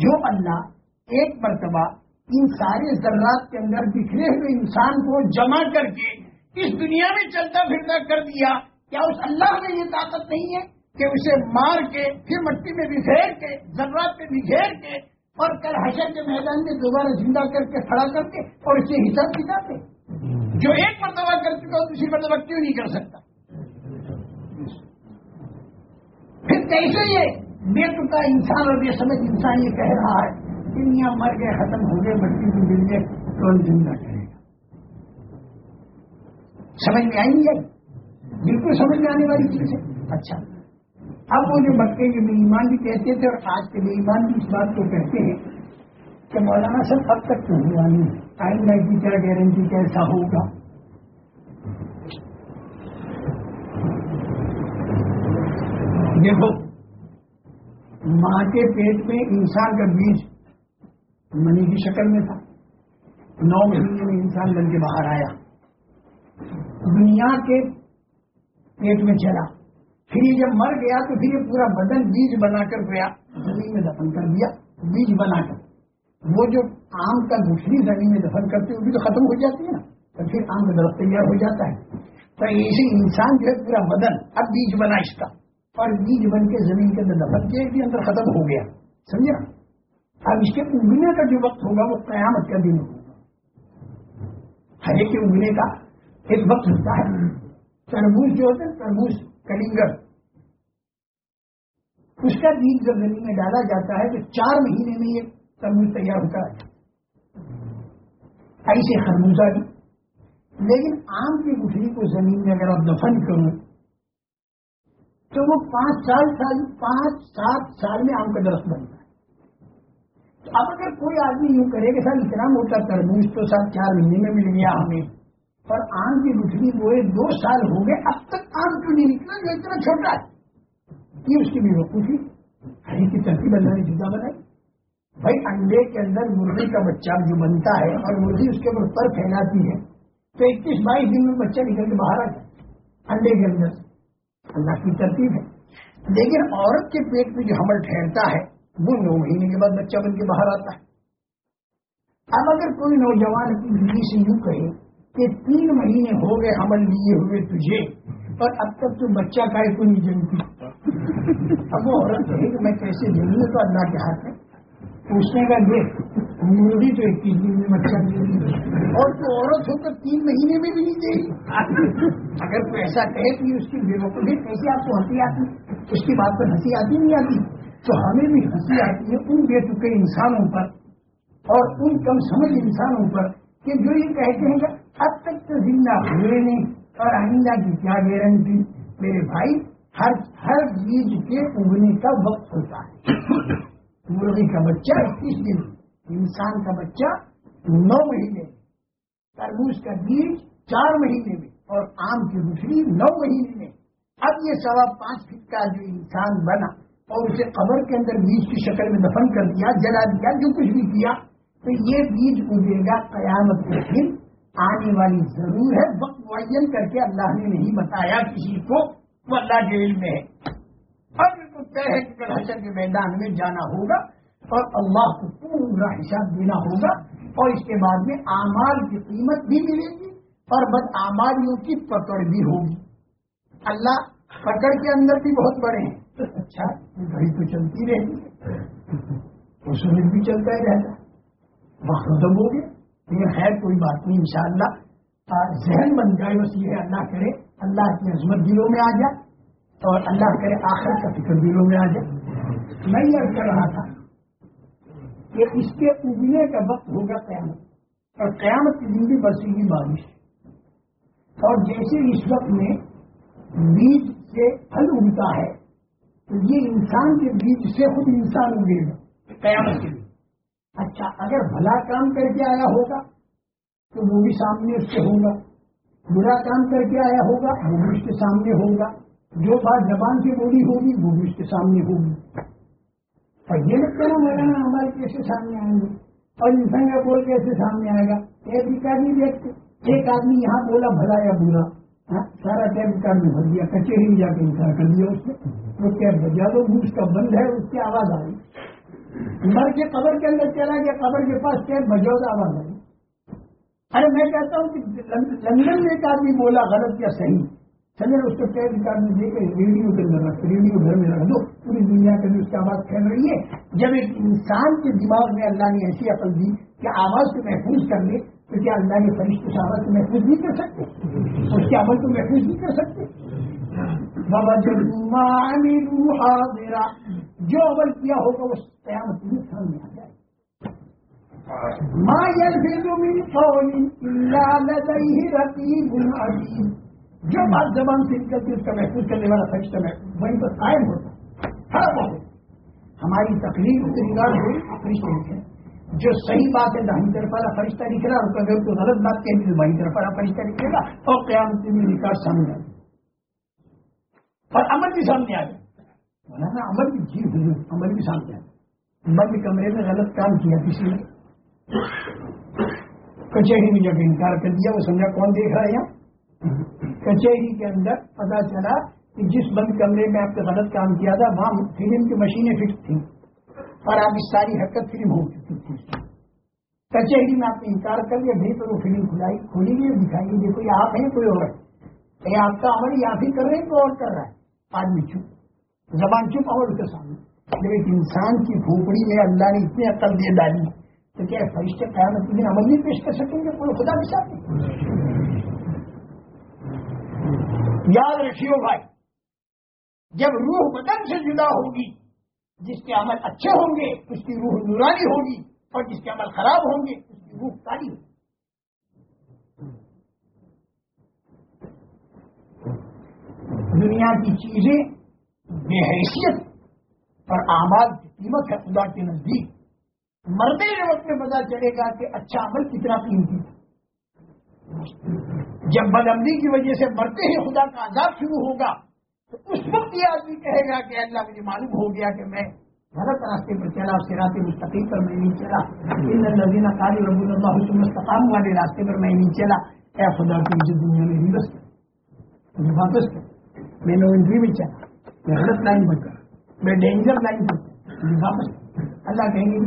جو اللہ ایک مرتبہ ان سارے ذرات کے اندر بکھرے ہوئے انسان کو جمع کر کے اس دنیا میں چلتا پھرتا کر دیا، کیا اس اللہ میں یہ طاقت نہیں ہے کہ اسے مار کے، پھر مٹی میں بکھیر کے، ذرات پہ بکھیر کے، اور کل حشر کے میدان میں دوبارہ زندہ کر کے کھڑا کر کے اور اسے حساب دکھاتے جو ایک مرتبہ کر چکا دوسری مرتبہ کیوں نہیں کر سکتا؟ پھر کیسے یہ بے چکا انسان اور بے سمجھ انسان یہ کہہ رہا ہے، دنیا مر گئے، ختم ہو گئے، مٹی میں مل گئے کون زندہ کرے۔ سمجھ میں آئی نہیں بالکل سمجھ میں آنے والی چیز ہے۔ اچھا۔ اب وہ جو مکے کے بے ایمان بھی کہتے تھے اور آج کے بے ایمان بھی اس بات کو کہتے ہیں کہ مولانا صاحب اب تک تو ہوا نہیں آئندہ کی کیا گارنٹی کیسا ہوگا؟ دیکھو، ماں کے پیٹ میں انسان کا بیج منی کی شکل میں تھا۔ نو مہینے میں انسان بن کے باہر آیا۔ دنیا کے پیٹ میں چلا پھر یہ جب مر گیا تو پھر یہ پورا بدن بیج بنا کر گیا۔ زمین میں دفن کر دیا۔ بیج بنا کر۔ وہ جو آم کا دوسری زمین میں دفن کرتے وہ بھی تو ختم ہو جاتی ہے نا۔ تو پھر آم کا درخت تیار ہو جاتا ہے۔ تو ایسے انسان جو ہے پورا بدن اب بیج بنا اس کا۔ اور بیج بن کے زمین کے اندر دفن کے بھی اندر ختم ہو گیا۔ سمجھا اب اس کے اگنے کا جو وقت ہوگا، وہ قیامت کا دن ہوگا۔ ہر ایک اگنے کا ایک وقت ہوتا ہے۔ تربوز جو ہوتا ہے تربوز کلنگر۔ اس کا بیج جب زمین میں ڈالا جاتا ہے تو چار مہینے میں یہ تربوز تیار ہوتا ہے۔ ایسے خربوزہ بھی۔ لیکن آم کی گٹھلی کو زمین میں اگر آپ دفن کرو تو وہ پانچ سال سال، پانچ، سات سال میں آم کا درخت بنتا ہے۔ تو اب اگر کوئی آدمی یوں کرے کہ سر، اتنا موٹا تربوز تو سال چار مہینے میں مل گیا ہمیں۔ اور آم کی گٹھلی بوئے دو سال ہو گئے اب تک آم کیوں نہیں نکلا؟ جو اتنا چھوٹا ہے۔ یہ اس کی بھی وقوفی ہری کی ترقی بننا نے جدا بنائی۔ بھائی، انڈے کے اندر مرغی کا بچہ جو بنتا ہے اور مرغی اس کے اوپر پر پھیلاتی ہے، تو اکیس بائیس دن میں بچہ نکل کے باہر آ جائے انڈے کے اندر۔ اللہ کی ترتیب ہے۔ لیکن عورت کے پیٹ میں جو حمل ٹھہرتا ہے، وہ نو مہینے کے بعد بچہ بن کے باہر آتا ہے۔ اب اگر کوئی نوجوان اپنی بیوی سے یوں کہے کہ تین مہینے ہو گئے حمل لیے ہوئے تجھے اور اب تک تو بچہ کا کو نہیں جنتی اب وہ عورت کہے کہ میں کیسے جنوں تو اللہ کے ہاتھ میں؟ پوچھنے کا دیکھ مرغی تو اکیس دن میں بچہ نہیں اور تو عورت ہو تو تین مہینے میں بھی نہیں دے گی۔ اگر کوئی ایسا کہے کہ اس کی بے وقوفی کیسے آپ کو ہنسی آتی؟ اس کی بات پر ہنسی آتی نہیں آتی؟ تو ہمیں بھی ہنسی آتی ہے ان بے چکے انسانوں پر اور ان کم سمجھ انسانوں پر کہ جو یہ کہتے ہیں کہ اب تک تو زندہ ہوئے نہیں اور آئندہ کی کیا گارنٹی میرے بھائی، ہر ہر بیج کے اگنے کا وقت ہوتا ہے۔ مرغی کا بچہ اکیس دن، انسان کا بچہ نو مہینے۔ میں تربوز کا بیج چار مہینے میں اور آم کی گٹھلی نو مہینے میں۔ اب یہ سوا پانچ فٹ کا جو انسان بنا اور اسے قبر کے اندر بیج کی شکل میں دفن کر دیا، جلا دیا، جو کچھ بھی کیا، تو یہ بیج اگے گا قیامت کے دن۔ آنے والی ضرور ہے۔ وقت معین کر کے اللہ نے نہیں بتایا کسی کو وہ اللہ کے علم میں ہے۔ اب طے ہے کہ حشر کے میدان میں جانا ہوگا اور اللہ کو پورا حساب دینا ہوگا اور اس کے بعد میں اعمال کی قیمت بھی ملے گی اور بد آماریوں کی پکڑ بھی ہوگی۔ اللہ پکڑ کے اندر بھی بہت بڑے ہیں۔ اچھا گھڑی تو چلتی رہتی ہے اس میں بھی چلتا ہی رہتا۔ وہ ختم ہو گیا۔ لیکن ہے، کوئی بات نہیں، انشاءاللہ۔ ذہن بن جائے، بس یہ اللہ کرے، اللہ کی عظمت دلوں میں آ جائے اور اللہ کرے آخر کا فکر دلوں میں آ جائے۔ میں یہ کر رہا تھا کہ اس کے اگنے کا وقت ہوگا قیامت اور قیامت کی دن بھی برسی گی بارش۔ اور جیسے اس وقت میں بیج سے پھل اگتا ہے، تو یہ انسان کے بیج سے خود انسان اگے گا، قیامت کے لیے اچھا اگر بھلا کام کر کے آیا ہوگا تو وہ بھی سامنے اس سے ہوگا برا کام کر کے آیا ہوگا، وہ بھی اس کے سامنے ہوگا جو بات زبان سے بولی ہوگی، وہ بھی اس کے سامنے ہوگی۔ اور یہ لگتا ہے مولانا ہمارے کیسے سامنے آئیں گے؟ اور انسان کا بول کیسے سامنے آئے گا؟ ایک ریکارڈ نہیں دیکھتے ایک آدمی یہاں بولا، بھلا یا برا؟ ہاں، سارا ٹیپ ریکارڈ میں بھر دیا کچہری میں جا کے انکار کر دیا اس نے۔ وہ کیب بجا دو اس کا بند ہے، اس کی آواز آ رہی۔ مر کے قبر کے اندر چلا گیا، قبر کے پاس کیا بجودا بن ارے میں کہتا ہوں کہ لندن میں ایک آدمی بولا، غلط یا صحیح؟ چلے، اس کو کیا ریکارڈ میں دے ریڈیو کے اندر رکھ ریڈیو گھر میں رکھ دو، پوری دنیا کے اندر اس کی آواز پھیل رہی ہے۔ جب ایک انسان کے دماغ میں اللہ نے ایسی عقل دی کہ آواز کو محفوظ کر لے تو کیا اللہ کے فرشتے اس آواز کو محفوظ نہیں کر سکتے؟ اس کے عمل کو محفوظ نہیں کر سکتے؟ بابا جو عمل کیا ہوگا وہ قیامت میں سامنے آ جائے ماں يلفظ من قول إلا لديه جو بات زبان سے نکلتی اس کا محفوظ کرنے والا فرشتہ میں وہیں پر قائم ہوتا ہر بہت ہماری تقریر سے نگار ہوئی فرشتے لکھے جو صحیح بات ہے دہنی طرف والا فرشتہ لکھ رہا، اور اگر تو غلط بات کہیں تو بائیں طرف والا فرشتہ لکھے گا اور قیامت میں نکاح سامنے آئے۔ اور عمل بھی سامنے آ گیا مولانا عمل بھی جی حضور عمل بھی سامنے آئے بند کمرے میں غلط کام کیا کسی نے؟ کچہری میں جب انکار کر دیا، وہ سمجھا کون دیکھ رہا ہے یہاں؟ کچہری کے اندر پتا چلا کہ جس بند کمرے میں آپ نے غلط کام کیا تھا، وہاں فلم کی مشینیں فکس تھیں اور آپ کی ساری حرکت فلم ہو چکی تھی۔ کچہری میں آپ نے انکار کر دیا، بھائی پر وہ فلم کھلائی کھولی گئی دکھائی دیکھو، یہ آپ ہیں، کوئی اور ہے۔ آپ کا عمل، یہ آپ ہی کر رہے ہیں، کوئی اور کر رہا ہے۔ آدمی چپ۔ زبان چپ اور اس کے سامنے؟ جب ایک انسان کی کھوپڑی میں اللہ نے اتنی عقل دے ڈالی تو کیا فرشتے قیامت کے دن عمل نہیں پیش کر سکیں گے؟ کوئی خدا کے ساتھ یاد رکھیو بھائی، جب روح بدن سے جدا ہوگی، جس کے عمل اچھے ہوں گے، اس کی روح نورانی ہوگی، اور جس کے عمل خراب ہوں گے، اس کی روح کالی ہوگی۔ دنیا کی چیزیں بے حیثیت اور اعمال کی قیمت ہے خدا کے نزدیک۔ مرنے کے وقت میں پتا چلے گا کہ اچھا عمل کتنا قیمتی جب بدمنی کی وجہ سے مرتے ہی خدا کا عذاب شروع ہوگا، تو اس وقت یہ آدمی کہے گا کہ اللہ مجھے معلوم ہو گیا کہ میں غلط راستے پر چلا سراط مستقیم پر میں نہیں چلا۔ نظینہ کالی رب اللہ حسن مستقام والے راستے پر میں نہیں چلا۔ اے خدا کی مجھے دنیا میں نہیں بس مجھے واپس کر میں نو میں چلا۔ میں غلط لائن پر کر میں ڈینجر لائن پر اللہ کہیں گے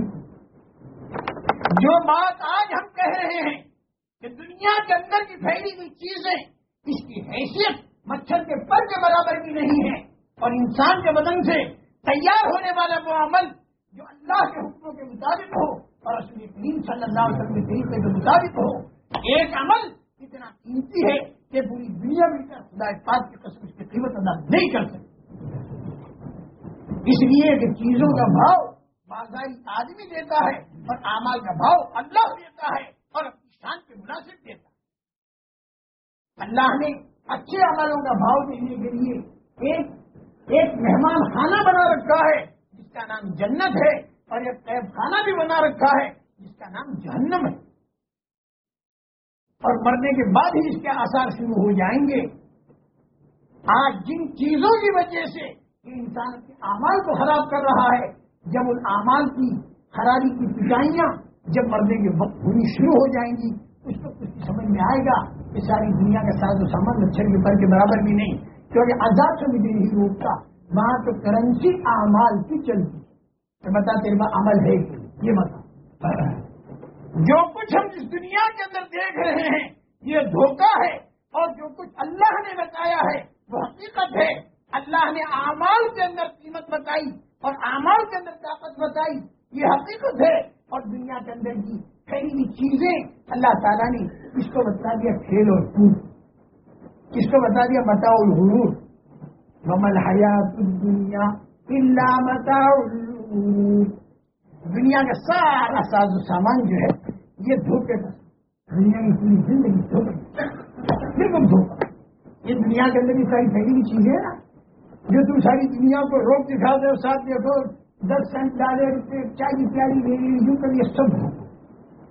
جو بات آج ہم کہہ رہے ہیں کہ دنیا کے اندر کی پھیلی ہوئی چیزیں، اس کی حیثیت مچھر کے پر کے برابر بھی نہیں ہے۔ اور انسان کے بدن سے تیار ہونے والا وہ عمل جو اللہ کے حکموں کے مطابق ہو اور اصلی کریم صلی اللہ علیہ وسلم کے طریقے کے مطابق ہو، ایک عمل اتنا قیمتی ہے کہ پوری دنیا میں خدا پاک کی قسم اس کی قیمت ادا نہیں کر سکتی اس لیے کہ چیزوں کا بھاؤ بازاری آدمی دیتا ہے اور اعمال کا بھاؤ اللہ دیتا ہے اور اپنی شان کے مناسب دیتا ہے۔ اللہ نے اچھے عملوں کا بھاؤ دینے کے لیے ایک ایک مہمان خانہ بنا رکھا ہے، جس کا نام جنت ہے، اور ایک قید خانہ بھی بنا رکھا ہے، جس کا نام جہنم ہے۔ اور مرنے کے بعد ہی اس کے آثار شروع ہو جائیں گے۔ آج جن چیزوں کی وجہ سے انسان کے اعمال کو خراب کر رہا ہے۔ جب ان اعمال کی خرابی کی پٹائیاں جب مرنے کے وقت ہونی شروع ہو جائیں گی، اس وقت اس کی سمجھ میں آئے گا کہ ساری دنیا کا ساتھ و سامان مچھر کے پر کے برابر بھی نہیں۔ کیونکہ آزاد سے بھی نہیں روکتا وہاں تو کرنسی اعمال کی چلتی۔ بتا تیرے عمل ہے۔ یہ بتا۔ جو کچھ ہم اس دنیا کے اندر دیکھ رہے ہیں، یہ دھوکہ ہے اور جو کچھ اللہ نے بتایا ہے، وہ حقیقت ہے۔ اللہ نے اعمال کے اندر قیمت بتائی اور اعمال کے اندر طاقت بتائی، یہ حقیقت ہے۔ اور دنیا کے اندر کی کئی بھی چیزیں، اللہ تعالیٰ نے اس کو بتا دیا کھیل اور کود۔ اس کو بتا دیا بتاؤ الغرور۔ ممل حیات دنیا متا دنیا کا سارا ساز و سامان جو ہے، یہ دھوکے کا دنیا کی پوری زندگی دھوکے بالکل دھوکا یہ دنیا کے اندر کی ساری پھیلی ہوئی چیزیں نا۔ جو تم ساری دنیا کو روک دکھا دو ساتھ دیکھو دس سینٹ ڈالے، روپے، چالی پیاری لے لی یوں کر یہ سب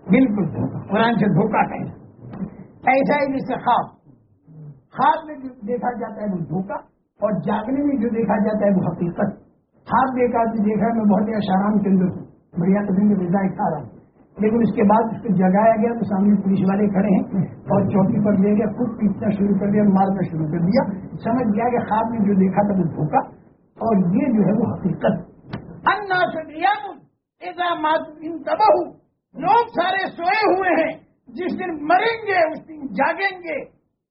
بالکل قرآن سے دھوکا کہنا ایسا ہی جیسے خواب۔ خواب میں جو دیکھا جاتا ہے وہ دھوکا اور جاگنے میں جو دیکھا جاتا ہے وہ حقیقت۔ خواب دیکھا تو دیکھا میں بہت آرام کے اندر بڑھیا قسم کے غذا کھا رہا ہوں لیکن اس کے بعد اس کو جگایا گیا تو سامنے پولیس والے کھڑے ہیں اور چوکی پر لے گیا، خود پیٹنا شروع کر دیا، مارنا شروع کر دیا۔ سمجھ گیا کہ خواب میں جو دیکھا تھا وہ دھوکا۔ اور یہ جو ہے وہ حقیقت۔ لوگ سارے سوئے ہوئے ہیں۔ جس دن مریں گے، اس دن جاگیں گے۔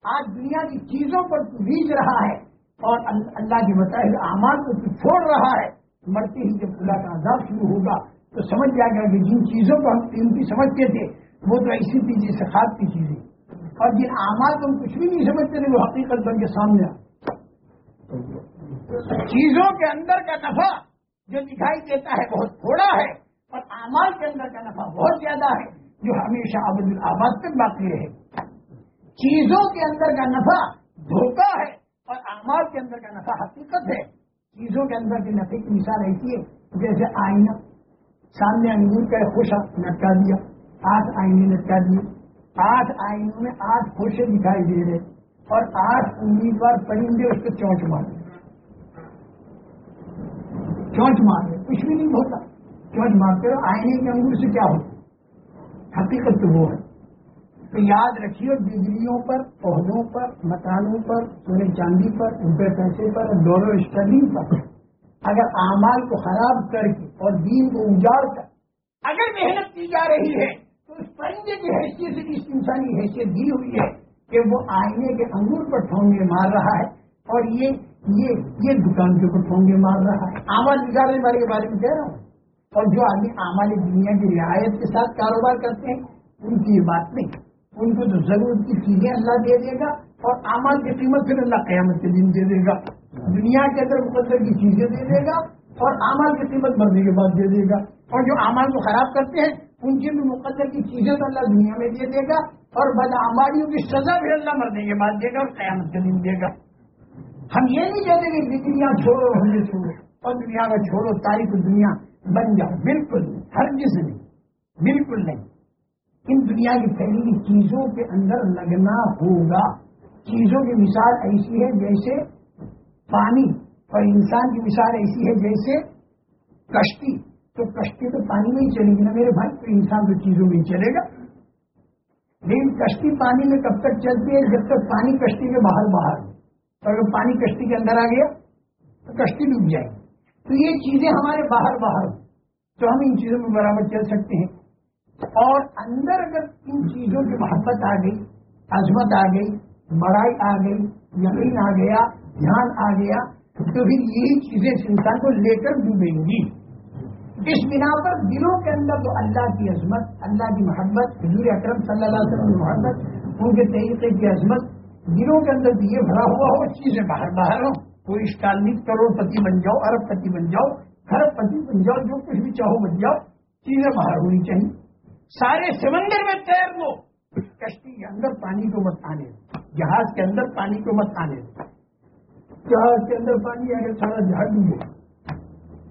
آج دنیا کی چیزوں پر تو بیج رہا ہے۔ اور اللہ کے بتائے اعمال کو تو چھوڑ رہا ہے۔ مرتے ہی جب اللہ کا عذاب شروع ہوگا۔ تو سمجھ جائے گا کہ جن چیزوں کو ہم قیمتی سمجھتے تھے، وہ تو ایسی تھی جیسے خاص کی چیزیں اور جن اعمال کو ہم کچھ بھی نہیں سمجھتے تھے، وہ حقیقت بن کے سامنے چیزوں کے اندر کا نفع جو دکھائی دیتا ہے، بہت تھوڑا ہے، اور اعمال کے اندر کا نفع بہت زیادہ ہے، جو ہمیشہ عبد الآباد تک باقی رہے۔ چیزوں کے اندر کا نفع دھوکہ ہے، اور اعمال کے اندر کا نفع حقیقت ہے۔ چیزوں کے اندر کے نفے کی مثال ایسی ہے، جیسے آئینہ۔ سامنے انگور کا خوشا لٹکا دیا۔ آٹھ آئینے لٹکا دیے آٹھ آئینوں میں آٹھ خوشے دکھائی دے رہے۔ اور آٹھ امیدوار پرندے اس کو چونچ مار چونچ مار رہے کچھ بھی نہیں ہوتا۔ چونچ مارتے ہو آئینے کے انگور سے کیا ہوتا حقیقت تو وہ ہے۔ تو یاد رکھیے، بجلیوں پر، پودوں پر، مکانوں پر سونے چاندی پر روپے پیسے پر ڈولر اسٹرلنگ پر۔ اگر اعمال کو خراب کر کے اور دین کو اجاڑ کر اگر محنت کی جا رہی ہے تو اس پرندے کی حیثیت سے اس انسانی حیثیت دی ہوئی ہے کہ وہ آئینے کے انگور پر ٹھونگے مار رہا ہے اور یہ یہ یہ دکان کے اوپر ٹھونگے مار رہا ہے۔ آواز نکالنے والے کے بارے میں کہہ رہا ہوں۔ اور جو آدمی آمال دنیا کی رعایت کے ساتھ کاروبار کرتے ہیں، ان کی یہ بات نہیں۔ ان کو تو ضرورت کی چیزیں اللہ دے دے گا اور آمال کی قیمت پھر اللہ قیامت کے دن دے دے گا۔ دنیا کے اندر مقدر کی چیزیں دے دے گا۔ اور آمال کی قیمت مرنے کے بعد دے دے گا۔ اور جو آمال کو خراب کرتے ہیں، ان کی بھی مقدر کی چیزیں تو اللہ دنیا میں دے دے گا۔ اور بد آماریوں کی سزا بھی اللہ مرنے کے بعد دے گا اور قیامت کے دن دے گا۔ ہم یہ نہیں کہتے کہ دنیا چھوڑو، ہم نے چھوڑو۔ اور دنیا کا چھوڑو، تاریخ دنیا بن جاؤ۔ بالکل نہیں ہر جس نہیں بالکل نہیں۔ ان دنیا کی پھیلی چیزوں کے اندر لگنا ہوگا۔ چیزوں کی مثال ایسی ہے جیسے پانی۔ اور انسان کی مثال ایسی ہے جیسے کشتی، تو کشتی تو پانی میں ہی چلے گی نا۔ میرے بھائی، تو انسان تو چیزوں میں ہی چلے گا۔ لیکن کشتی پانی میں کب تک چلتی ہے؟ جب تک پانی کشتی کے باہر باہر اور اگر پانی کشتی کے اندر آ گیا، تو کشتی ڈوب جائے گی۔ تو یہ چیزیں ہمارے باہر باہر تو ہم ان چیزوں میں برابر چل سکتے ہیں۔ اور اندر اگر ان چیزوں کی محبت آ گئی، عظمت آ گئی، بڑائی آ گئی، یقین آ گیا، دھیان آ گیا تو پھر یہی چیزیں انسان کو لے کر ڈوبیں گی۔ اس بنا پر دلوں کے اندر تو اللہ کی عظمت، اللہ کی محبت، حضور اکرم صلی اللہ علیہ وسلم کی محبت، ان کے طریقے کی عظمت، دلوں کے اندر یہ بھرا ہوا ہو چیزیں باہر باہر ہوں۔ کوئی اسٹالنک کروڑ پتی بن جاؤ ارب پتی بن جاؤ خرب پتی بن جاؤ، جو کچھ بھی چاہو بن جاؤ، چیزیں باہر ہونی چاہیے۔ سارے سمندر میں تیر لو کشتی کے اندر پانی کو مت آنے جہاز کے اندر پانی کو مت آنے جہاز کے اندر پانی اگر سارا جہاز ڈوبے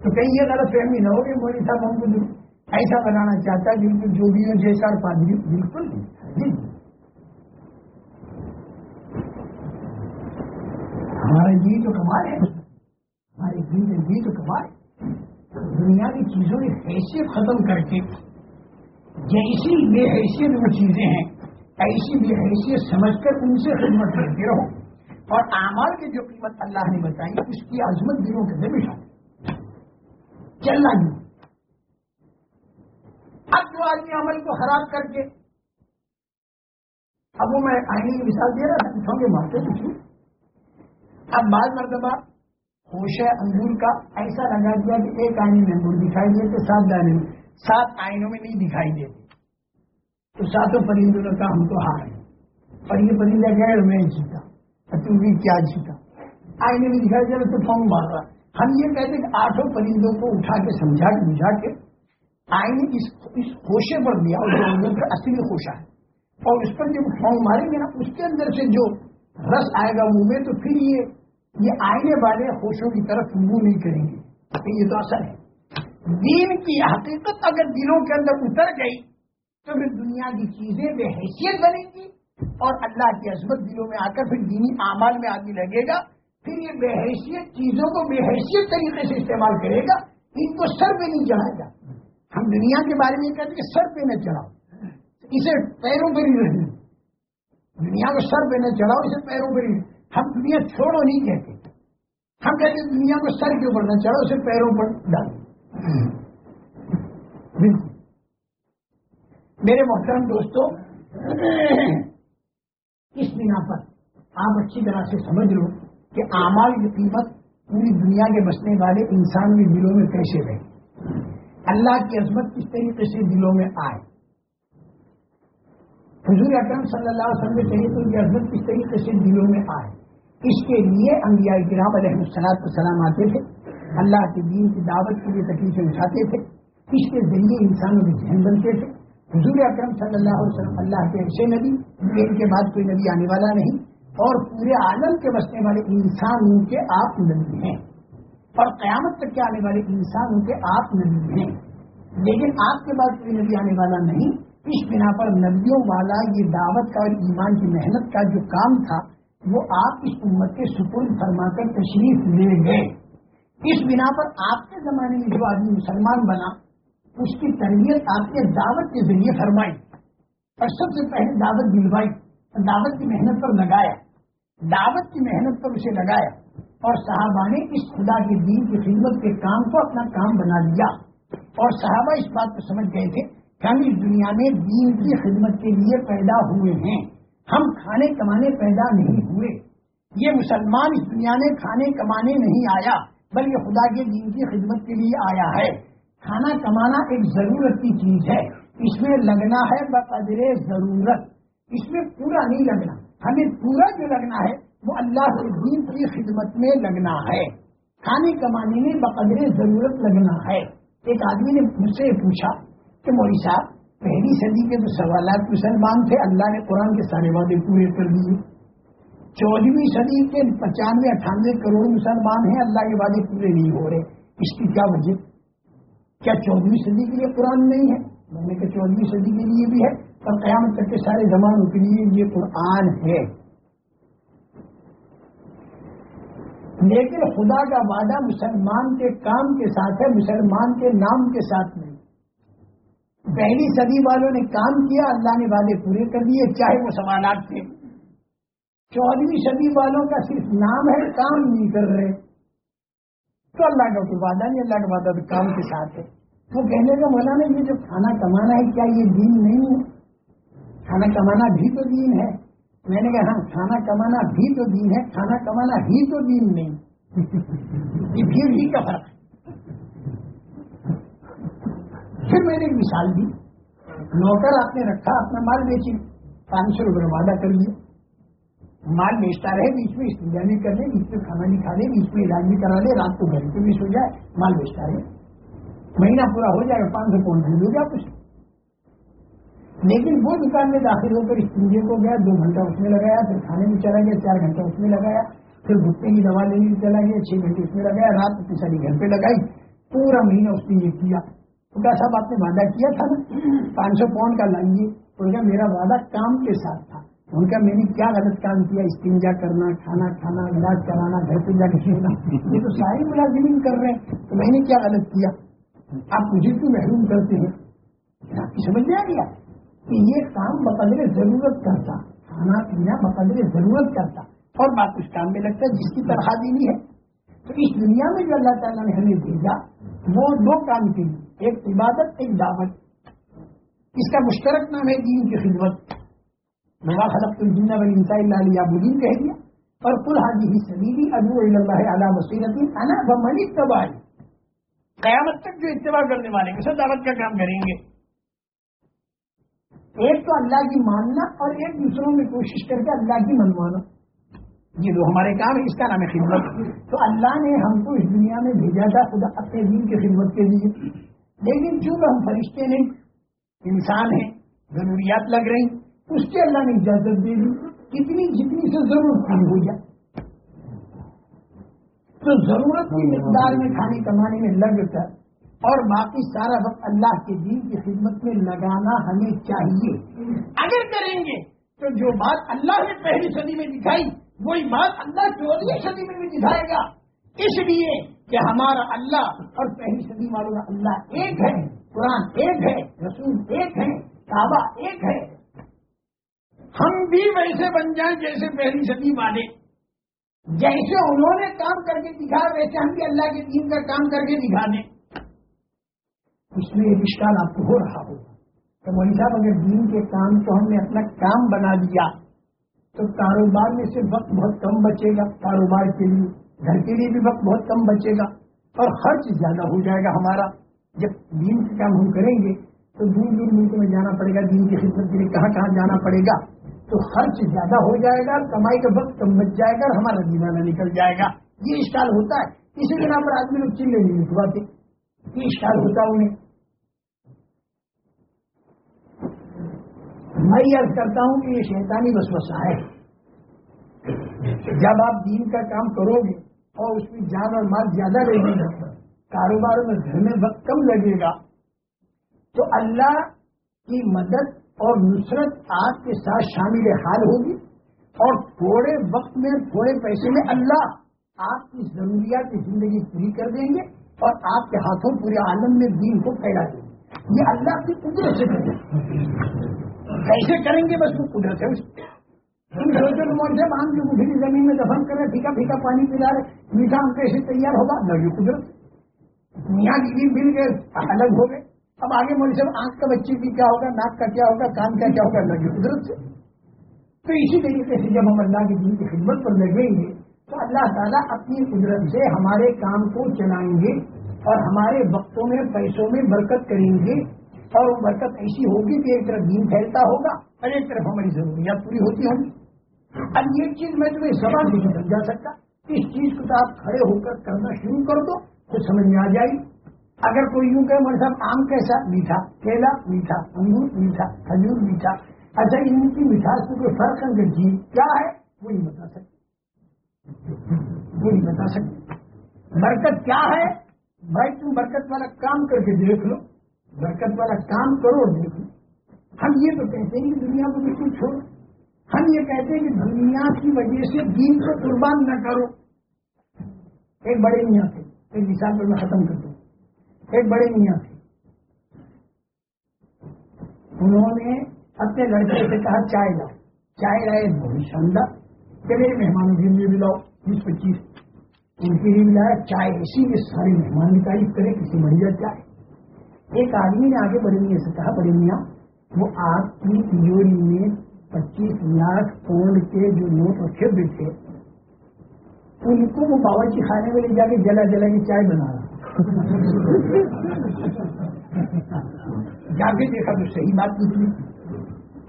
تو کہیں یہ غلط فہمی نہ ہو کہ مودی صاحب ہم کو ایسا بنانا چاہتا ہے، بالکل جو بھی ہو جیسا پانی۔ بالکل نہیں جی۔ ہمارے جی تو کمال ہے۔ ہمارے جی میں جی تو کمال دنیا کی چیزوں کی حیثیت ختم کر کے جیسی بے حیثیت وہ چیزیں ہیں، ایسی بے حیثیت سمجھ کر ان سے خدمت کرتے رہو۔ اور اعمال کی جو قیمت اللہ نے بتائی اس کی عظمت دنوں کے اندر بٹھا چلنا نہیں اب جو آدمی عمل کو خراب کر کے اب وہ میں آئینے کی مثال دے رہا تھا گے مارتے کچھ اب بعض مرتبہ خوش ہے انگور کا ایسا لگا دیا کہ ایک آئینے میں انگور دکھائی دیتے، سات دانے میں، سات آئینوں میں نہیں دکھائی دیتے۔ تو ساتوں پرندوں نے کہا ہم تو ہار ہیں اور یہ پرندہ گئے میں جیتا۔ تم بھی کیا جیتا آئینے میں دکھائی دے رہا تو فون مار رہا ہم یہ کہتے کہ آٹھوں پرندوں کو اٹھا کے سمجھا کے بجھا کے آئینے اس اس خوشے پر دیا، اور جو کا اصلی خوشہ ہے۔ اور اس پر جب فون ماریں گے نا، اس کے اندر سے جو رس آئے گا منہ میں، تو پھر یہ یہ آنے والے خوشوں کی طرف منہ نہیں کریں گے۔ یہ تو اثر ہے۔ دین کی حقیقت اگر دلوں کے اندر اتر گئی، تو پھر دنیا کی چیزیں بے حیثیت بنے گی۔ اور اللہ کی عظمت دلوں میں آ کر پھر دینی اعمال میں آدمی لگے گا، پھر یہ بے حیثیت چیزوں کو بے حیثیت طریقے سے استعمال کرے گا، ان کو سر پہ نہیں چڑھائے گا ہم دنیا کے بارے میں کہتے کہ سر پہ نہ چڑھاؤ، اسے پیروں پہ ہی رہنا دنیا کو سر پہ نہ چڑھاؤ، اسے پیروں پہ ہی ہم دنیا چھوڑو نہیں کہتے۔ ہم کہتے ہیں دنیا کو سر کے اوپر نہ چڑھو اسے پیروں پر ڈالو میرے محترم دوستوں اس بنا پر آپ اچھی طرح سے سمجھ لو کہ اعمال کی قیمت پوری دنیا کے بسنے والے انسان کے دلوں میں کیسے رہے۔ اللہ کی عظمت کس طریقے سے دلوں میں آئے۔ حضور اکرم صلی اللہ علیہ وسلم چاہیے کی عظمت کس طریقے سے دلوں میں آئے۔ اس کے لیے انبیاء کرام علیہ السلاط السلام آتے تھے، اللہ کے دین کی دعوت کے لیے تکلیفیں اٹھاتے تھے، اس کے ذریعے انسانوں کے ذہن بنتے تھے۔ حضور اکرم صلی اللہ علیہ وسلم اللہ کے ایسے نبی، ان کے بعد کوئی نبی آنے والا نہیں، اور پورے عالم کے بسنے والے انسان کے آپ نبی ہیں۔ اور قیامت تک کے آنے والے انسان کے آپ نبی ہیں۔ لیکن آپ کے بعد کوئی نبی آنے والا نہیں، اس بنا پر نبیوں والا یہ دعوت کا اور ایمان کی محنت کا جو کام تھا، وہ آپ اس امت کے سکون فرما کر تشریف لے گئے۔ اس بنا پر آپ کے زمانے میں جو آدمی مسلمان بنا اس کی تربیت آپ کے دعوت کے ذریعے فرمائی اور سب سے پہلے دعوت دلوائی دعوت کی محنت پر لگایا۔ دعوت کی محنت پر اسے لگایا اور صحابہ نے اس خدا کے دین کی خدمت کے کام کو اپنا کام بنا لیا۔ اور صحابہ اس بات کو سمجھ گئے تھے کہ ہم اس دنیا میں دین کی خدمت کے لیے پیدا ہوئے ہیں۔ ہم کھانے کمانے پیدا نہیں ہوئے۔ یہ مسلمان اس دنیا میں کھانے کمانے نہیں آیا، بلکہ خدا کے دین کی خدمت کے لیے آیا ہے۔ کھانا کمانا ایک ضرورت کی چیز ہے۔ اس میں لگنا ہے بقدر ضرورت۔ اس میں پورا نہیں لگنا۔ ہمیں پورا جو لگنا ہے، وہ اللہ کے دین کی خدمت میں لگنا ہے۔ کھانے کمانے میں بقدر ضرورت لگنا ہے۔ ایک آدمی نے مجھ سے پوچھا کہ موری صاحب، پہلی صدی کے جو سوالات مسلمان تھے، اللہ نے قرآن کے سارے وعدے پورے کر دیے۔ چودہویں صدی کے پچانوے، اٹھانوے کروڑ مسلمان ہیں، اللہ کے وعدے پورے نہیں ہو رہے۔ اس کی کیا وجہ؟ کیا چودہویں صدی کے لیے قرآن نہیں ہے؟ میں نے کہا چودہویں صدی کے لیے بھی ہے اور قیامت تک کے سارے زمانوں کے لیے یہ قرآن ہے۔ لیکن خدا کا وعدہ مسلمان کے کام کے ساتھ ہے، مسلمان کے نام کے ساتھ نہیں۔ پہلی صدی والوں نے کام کیا، اللہ نے وعدے پورے کر دیے، چاہے وہ سوالات تھے۔ چودہویں صدی والوں کا صرف نام ہے، کام نہیں کر رہے۔ تو اللہ کا کوئی وعدہ نہیں، اللہ کا وعدہ تو کام کے ساتھ ہے۔ وہ کہنے کا مولانا یہ جو کھانا کمانا ہے، کیا یہ دین نہیں ہے؟ کھانا کمانا بھی تو دین ہے۔ میں نے کہا ہاں کھانا کمانا بھی تو دین ہے، کھانا کمانا ہی تو دین نہیں۔ یہ بھی ہی کا فرق ہے۔ پھر میں نے ایک مثال دی۔ نوکر آپ نے رکھا اپنا مال بیچی، پانچ سو روپئے وعدہ کر لیا۔ مال بیچتا رہے، بیچ میں استعمال بھی کر لے بیچ میں کھانا نہیں کھا لے بیچ میں علاج بھی کرا لے رات کو گھر پہ بھی سو جائے، مال بیچتا رہے۔ مہینہ پورا ہو جائے گا پانچ سو پونڈ بھی ہو گیا کچھ۔ لیکن وہ دکان میں داخل ہو کر اسٹوڈیو کو گیا، دو گھنٹہ اس میں لگایا، پھر کھانے میں چلا گیا، چار گھنٹہ اس میں لگایا، پھر گھٹنے کی دوا لینے بھی چلا گیا، چھ گھنٹے اس میں لگایا، رات اتنی ساری گھر پہ لگائی، پورا مہینہ اس نے یہ کیا۔ خدا صاحب، آپ نے وعدہ کیا تھا نا؟ پانچ سو پاؤنڈ کا لائیے، تو میرا وعدہ کام کے ساتھ تھا۔ ان کا میں نے کیا غلط کام کیا؟ استنجا کرنا، کھانا کھانا، علاج کرانا، گھر پہ جا کے سونا۔ یہ تو ساری ملازمین کر رہے ہیں۔ تو میں نے کیا غلط کیا؟ آپ مجھے کیوں محروم کرتے ہیں؟ آپ کی سمجھ میں آ گیا؟ کہ یہ کام بقدر ضرورت کرتا۔ کھانا پینا بقدر ضرورت کرتا۔ اور بات اس کام میں لگتا ہے جس کی طرح دینی ہے۔ تو اس دنیا میں جو اللہ تعالیٰ نے ہمیں بھیجا، وہ دو کام کے لیے۔ ایک عبادت، ایک دعوت۔ اس کا مشترک نام ہے دین کی خدمت۔ میں خلق الجنہ بل انساء اللہ علیہ بدین کہہ دیا۔ اور کل حاجی ہی سلیبی ابو اللہ علیہ بصیرت انا بمن اتباع قیامت تک جو اتباع کرنے والے ہیں سب دعوت کا کام کریں گے۔ ایک تو اللہ کی ماننا اور ایک دوسروں میں کوشش کر کے اللہ کی منوانا۔ یہ جو ہمارے کام ہے اس کا نام ہے خدمت۔ تو اللہ نے ہم کو اس دنیا میں بھیجا تھا، خدا اپنے دین کی خدمت کے لیے۔ لیکن چونکہ ہم فرشتے نہیں انسان ہیں، ضروریات لگ رہی اس کے اللہ نے اجازت دے دی کتنی جتنی سے ضرورت پوری ہو جائے۔ تو ضرورت کی مقدار میں کھانے کمانے میں لگ کر اور باقی سارا وقت اللہ کے دین کی خدمت میں لگانا ہمیں چاہیے۔ اگر کریں گے تو جو بات اللہ نے پہلی صدی میں دکھائی، وہی بات اللہ چودہ صدی میں بھی دکھائے گا۔ اس لیے کہ ہمارا اللہ اور پہلی صدی والوں اللہ ایک ہے، قرآن ایک ہے، رسول ایک ہے، کعبہ ایک ہے۔ ہم بھی ویسے بن جائیں جیسے پہلی صدی والے۔ جیسے انہوں نے کام کر کے دکھا، ویسے ہم بھی اللہ کے دین کا کام کر کے دکھا دیں۔ اس میں ایک اشکال آپ کو ہو رہا ہوگا۔ تو مولوی صاحب، اگر دین کے کام کو ہم نے اپنا کام بنا دیا تو کاروبار میں سے وقت بہت کم بچے گا۔ کاروبار کے لیے، گھر کے لیے بھی وقت بہت کم بچے گا۔ اور خرچ زیادہ ہو جائے گا ہمارا۔ جب دین کا کام ہم کریں گے، تو دور دور ملک میں جانا پڑے گا، دین کی خدمت کے لیے کہاں کہاں جانا پڑے گا۔ تو خرچ زیادہ ہو جائے گا، کمائی کا وقت کم بچ جائے گا اور ہمارا دیوانہ نکل جائے گا۔ یہ اسٹال ہوتا ہے۔ اسی بنا پر آدمی لوگ چلے نہیں لکھواتے یہ اسٹال ہوتا انہیں۔ میں یہ کرتا ہوں کہ یہ شیطانی وسوسہ ہے۔ جب آپ دین کا کام کرو گے اور اس کی جان اور مال زیادہ رہے گا کاروبار میں گھر میں وقت کم لگے گا، تو اللہ کی مدد اور نصرت آپ کے ساتھ شامل حال ہوگی اور تھوڑے وقت میں تھوڑے پیسے میں اللہ آپ کی ضروریات کی زندگی پوری کر دیں گے اور آپ کے ہاتھوں پورے عالم میں دین کو پھیلا دیں گے۔ یہ اللہ کی قدرت سے کریں گے۔ کیسے کریں گے بس وہ قدرت ہے اس تم مجھے آم کی مٹھی زمین میں دفن کر رہے پھیکا پھیکا پانی پلا رہے میٹھا ہم کیسے تیار ہوگا نہ یہ قدرت۔ میاں کی مل گئے، الگ ہو گئے۔ اب آگے مجھے صاحب، آنکھ کا بچے کی کیا ہوگا، ناک کا کیا ہوگا، کان کا کیا ہوگا؟ اللہ کی قدرت سے۔ تو اسی طریقے سے جب ہم اللہ کے دین کی خدمت پر لگیں گے تو اللہ تعالیٰ اپنی قدرت سے ہمارے کام کو چلائیں گے اور ہمارے وقتوں میں، پیسوں میں برکت کریں گے۔ اور وہ برکت ایسی ہوگی کہ ایک طرف دین پھیلتا ہوگا اور ایک طرف ہماری ضروریات پوری ہوتی ہوں اب یہ چیز میں تمہیں سوال نہیں سمجھا سکتا۔ اس چیز کو تو آپ کھڑے ہو کر کرنا شروع کر دو تو سمجھ میں آ جائے۔ گی اگر کوئی یوں کہ مطلب صاحب، آم کیسا؟ میٹھا۔ کیلا؟ میٹھا۔ انگور؟ میٹھا۔ کھجور؟ میٹھا۔ اچھا ان کی مٹھاس میں کوئی فرق ہے؟ جی کیا ہے؟ وہ نہیں بتا سکتے۔ وہ نہیں بتا سکتے۔ برکت کیا ہے؟ بھائی، تم برکت والا کام کر کے دیکھ لو۔ برکت والا کام کرو اور دیکھ لو۔ ہم یہ تو کہتے ہیں کہ دنیا کو بالکل چھوڑ۔ ہم یہ کہتے ہیں کہ دنیا کی وجہ سے دین کو قربان نہ کرو۔ ایک بڑے میاں سے ایک مثال پر میں ختم کر ایک بڑے میاں تھے۔ انہوں نے اپنے لڑکے سے کہا، چائے لاؤ۔ چائے لائے بہت شاندار کہ میرے مہمانوں کے لیے بھی لاؤ۔ بیس پچیس۔ ان کے لیے بھی لایا۔ چائے اسی لیے سارے مہمان کی تعریف کرے کسی مہیلا چائے ایک آدمی نے آگے بڑے میاں سے کہا، بڑے میاں، وہ آپ کی تجوری میں پچیس لاکھ پونڈ کے جو نوٹ رکھے ہوئے تھے، ان کو وہ باورچی خانے میں لے جا کے جلا جلا کے چائے بنا رہا۔ جا کے دیکھا تو صحیح بات نکلی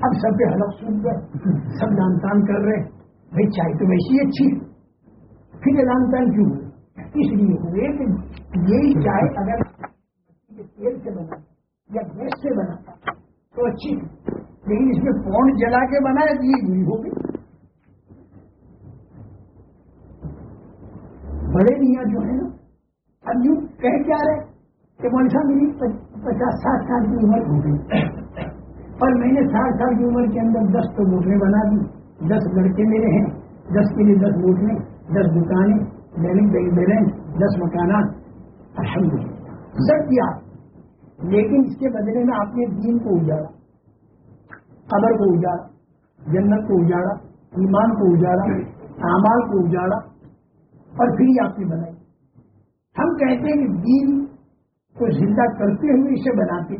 اب سب پہ حلق سن گئے سب لان تان کر رہے بھائی چائے تو ویسی اچھی پھر یہ لان تان کیوں؟ اس لیے ہوئے کہ یہی چائے اگر تیل سے بنا یا گیس سے بنا تو اچھی لیکن اس میں پون جلا کے بنا تو یہ نہیں ہوگی۔ بڑے میاں جو ہے نا اب یوں کہہ کیا رہے کہ منشا میری پچاس ساٹھ سال کی عمر ہو گئی اور میں نے ساٹھ سال کی عمر کے اندر دس تو موٹریں بنا دی، دس لڑکے میرے ہیں، دس کے لیے دس موٹریں دس دکانیں بینک بیلنس، دس مکانات الحمد للہ سب کیا لیکن اس کے بدلے میں آپ نے دین کو اجاڑا، قبر کو اجاڑا، جنت کو اجاڑا، ایمان کو اجاڑا، اعمال کو اجاڑا اور پھر آپ نے بنائی۔ ہم کہتے ہیں کہ دین کو زندہ کرتے ہوئے اسے بناتے